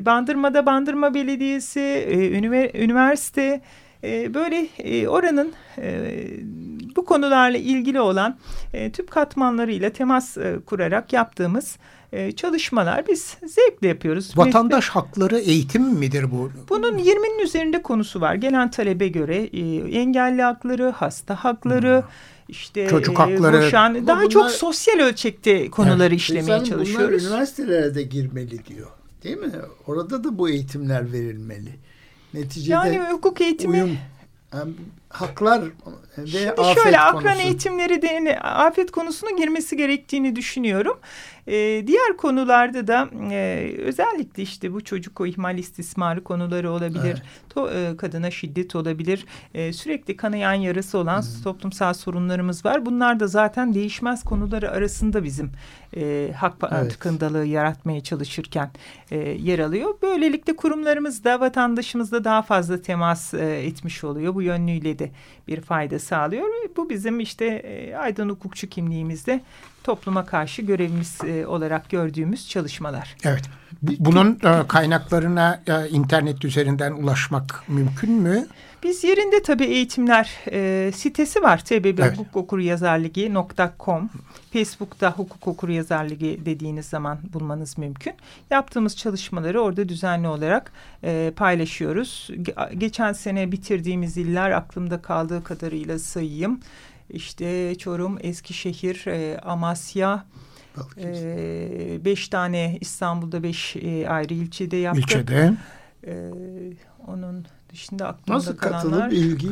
Bandırma'da Bandırma Belediyesi, e, ünivers- üniversite, e, böyle e, oranın e, bu konularla ilgili olan tüm katmanlarıyla temas kurarak yaptığımız e, çalışmalar biz zevkle yapıyoruz.
Vatandaş hakları eğitim midir bu?
Bunun 20'nin üzerinde konusu var. Gelen talebe göre e, engelli hakları, hasta hakları, işte
Hmm. Çocuk
e,
hakları.
boşan- daha
bunlar-
çok sosyal ölçekte konuları işlemeye
Filiz Hanım,
çalışıyoruz.
Bunlar üniversitelere de girmeli diyor. Değil mi? Orada da bu eğitimler verilmeli. Neticede
Yani hukuk eğitimi
uyum, haklar ve
Şimdi
afet
şöyle akran
konusu.
eğitimleri de afet konusuna girmesi gerektiğini düşünüyorum. Ee, diğer konularda da e, özellikle işte bu çocuk o ihmal istismarı konuları olabilir.
Evet.
To- e, kadına şiddet olabilir. E, sürekli kanayan yarası olan toplumsal sorunlarımız var. Bunlar da zaten değişmez konuları arasında bizim e, hak
Evet.
farkındalığı yaratmaya çalışırken e, yer alıyor. Böylelikle kurumlarımız da vatandaşımızla daha fazla temas e, etmiş oluyor. Bu yönlüyle de bir fayda sağlıyor. Bu bizim işte e, aydın hukukçu kimliğimizde topluma karşı görevimiz e, olarak gördüğümüz çalışmalar.
Evet. Bu- Bunun e, kaynaklarına e, internet üzerinden ulaşmak mümkün mü?
Biz yerinde tabii eğitimler e, sitesi var. TBB
Evet.
Hukuk Okuryazarlığı.com Facebook'ta Hukuk Okuryazarlığı dediğiniz zaman bulmanız mümkün. Yaptığımız çalışmaları orada düzenli olarak e, paylaşıyoruz. Ge- geçen sene bitirdiğimiz iller aklımda kaldığı kadarıyla sayayım. İşte Çorum, Eskişehir, e, Amasya, e, beş tane İstanbul'da beş e, ayrı ilçede yaptık.
İlçede.
E, onun dışında aklımda
Nasıl
kalanlar.
katılıp ilgi?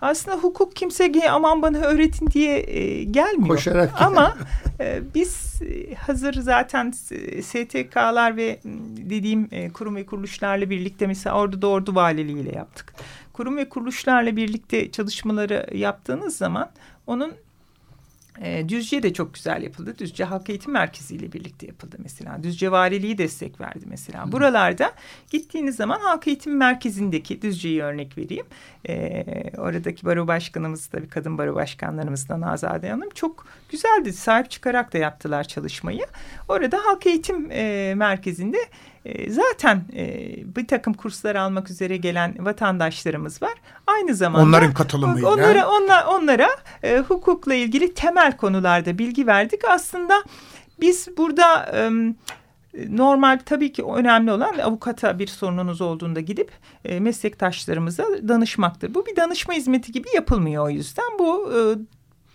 Aslında hukuk kimse "Ge- aman bana öğretin diye e, gelmiyor.
Koşarak
Ama e, biz e, hazır zaten s- STK'lar ve dediğim e, kurum ve kuruluşlarla birlikte mesela Ordu da Ordu Valiliği ile yaptık. Kurum ve kuruluşlarla birlikte çalışmaları yaptığınız zaman onun E, Düzce de çok güzel yapıldı. Düzce Halk Eğitim Merkezi ile birlikte yapıldı mesela. Düzce Valiliği destek verdi mesela. Buralarda gittiğiniz zaman Halk Eğitim Merkezi'ndeki Düzce'yi örnek vereyim. E, oradaki baro başkanımız da bir kadın baro başkanlarımızdan Azade Hanım çok güzeldi. Sahip çıkarak da yaptılar çalışmayı. Orada Halk Eğitim e, Merkezi'nde zaten e, bir takım kurslar almak üzere gelen vatandaşlarımız var. Aynı zamanda
Onların katılımıyla.
onlara onla, onlara e, hukukla ilgili temel konularda bilgi verdik. Aslında biz burada e, normal tabii ki önemli olan avukata bir sorununuz olduğunda gidip e, meslektaşlarımıza danışmaktır. Bu bir danışma hizmeti gibi yapılmıyor o yüzden. Bu e,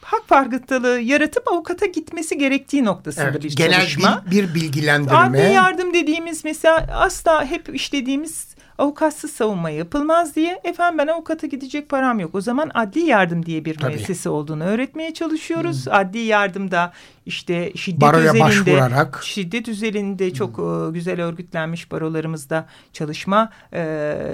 hak farkındalığı yaratıp avukata gitmesi gerektiği noktasında
Evet,
bir
genel
çalışma.
bir, bir bilgilendirme.
Adli yardım dediğimiz mesela asla hep işlediğimiz avukatsız savunma yapılmaz diye efendim ben avukata gidecek param yok. O zaman adli yardım diye bir
Tabii.
müessese olduğunu öğretmeye çalışıyoruz. Adli yardımda işte şiddet
Baroya
üzerinde
başvurarak.
şiddet üzerinde çok e, güzel örgütlenmiş barolarımızda çalışma e,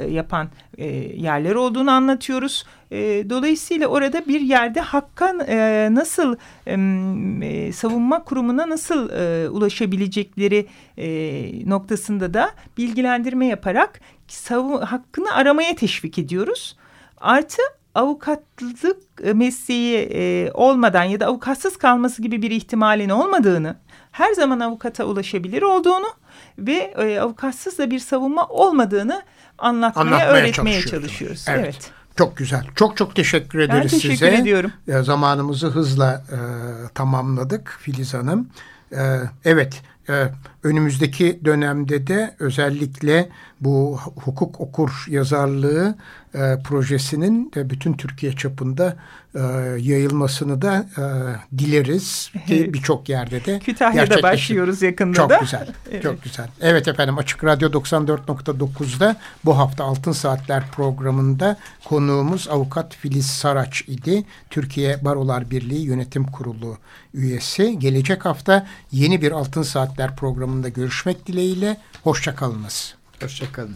yapan e, yerler olduğunu anlatıyoruz. E, dolayısıyla orada bir yerde hakka e, nasıl e, savunma kurumuna nasıl e, ulaşabilecekleri e, noktasında da bilgilendirme yaparak savu- hakkını aramaya teşvik ediyoruz. Artı avukatlık e, mesleği e, olmadan ya da avukatsız kalması gibi bir ihtimalin olmadığını, her zaman avukata ulaşabilir olduğunu ve e, avukatsız da bir savunma olmadığını anlatmaya,
Anlatmaya
öğretmeye çalışıyoruz.
Evet.
Evet.
Çok güzel. Çok çok teşekkür ederiz
Ben teşekkür
size.
ediyorum.
E, zamanımızı hızla e, tamamladık Filiz Hanım. E, evet, önümüzdeki dönemde de özellikle bu hukuk okur yazarlığı e, projesinin de bütün Türkiye çapında e, yayılmasını da e, dileriz ki birçok yerde de
Kütahya'da başlıyoruz yakında
Çok
da.
güzel.
Evet.
Çok güzel. Evet efendim Açık Radyo 94.9'da bu hafta Altın Saatler programında konuğumuz avukat Filiz Saraç idi. Türkiye Barolar Birliği Yönetim Kurulu üyesi. Gelecek hafta yeni bir Altın Saatler programında görüşmek dileğiyle. Hoşçakalınız.
Hoşçakalın.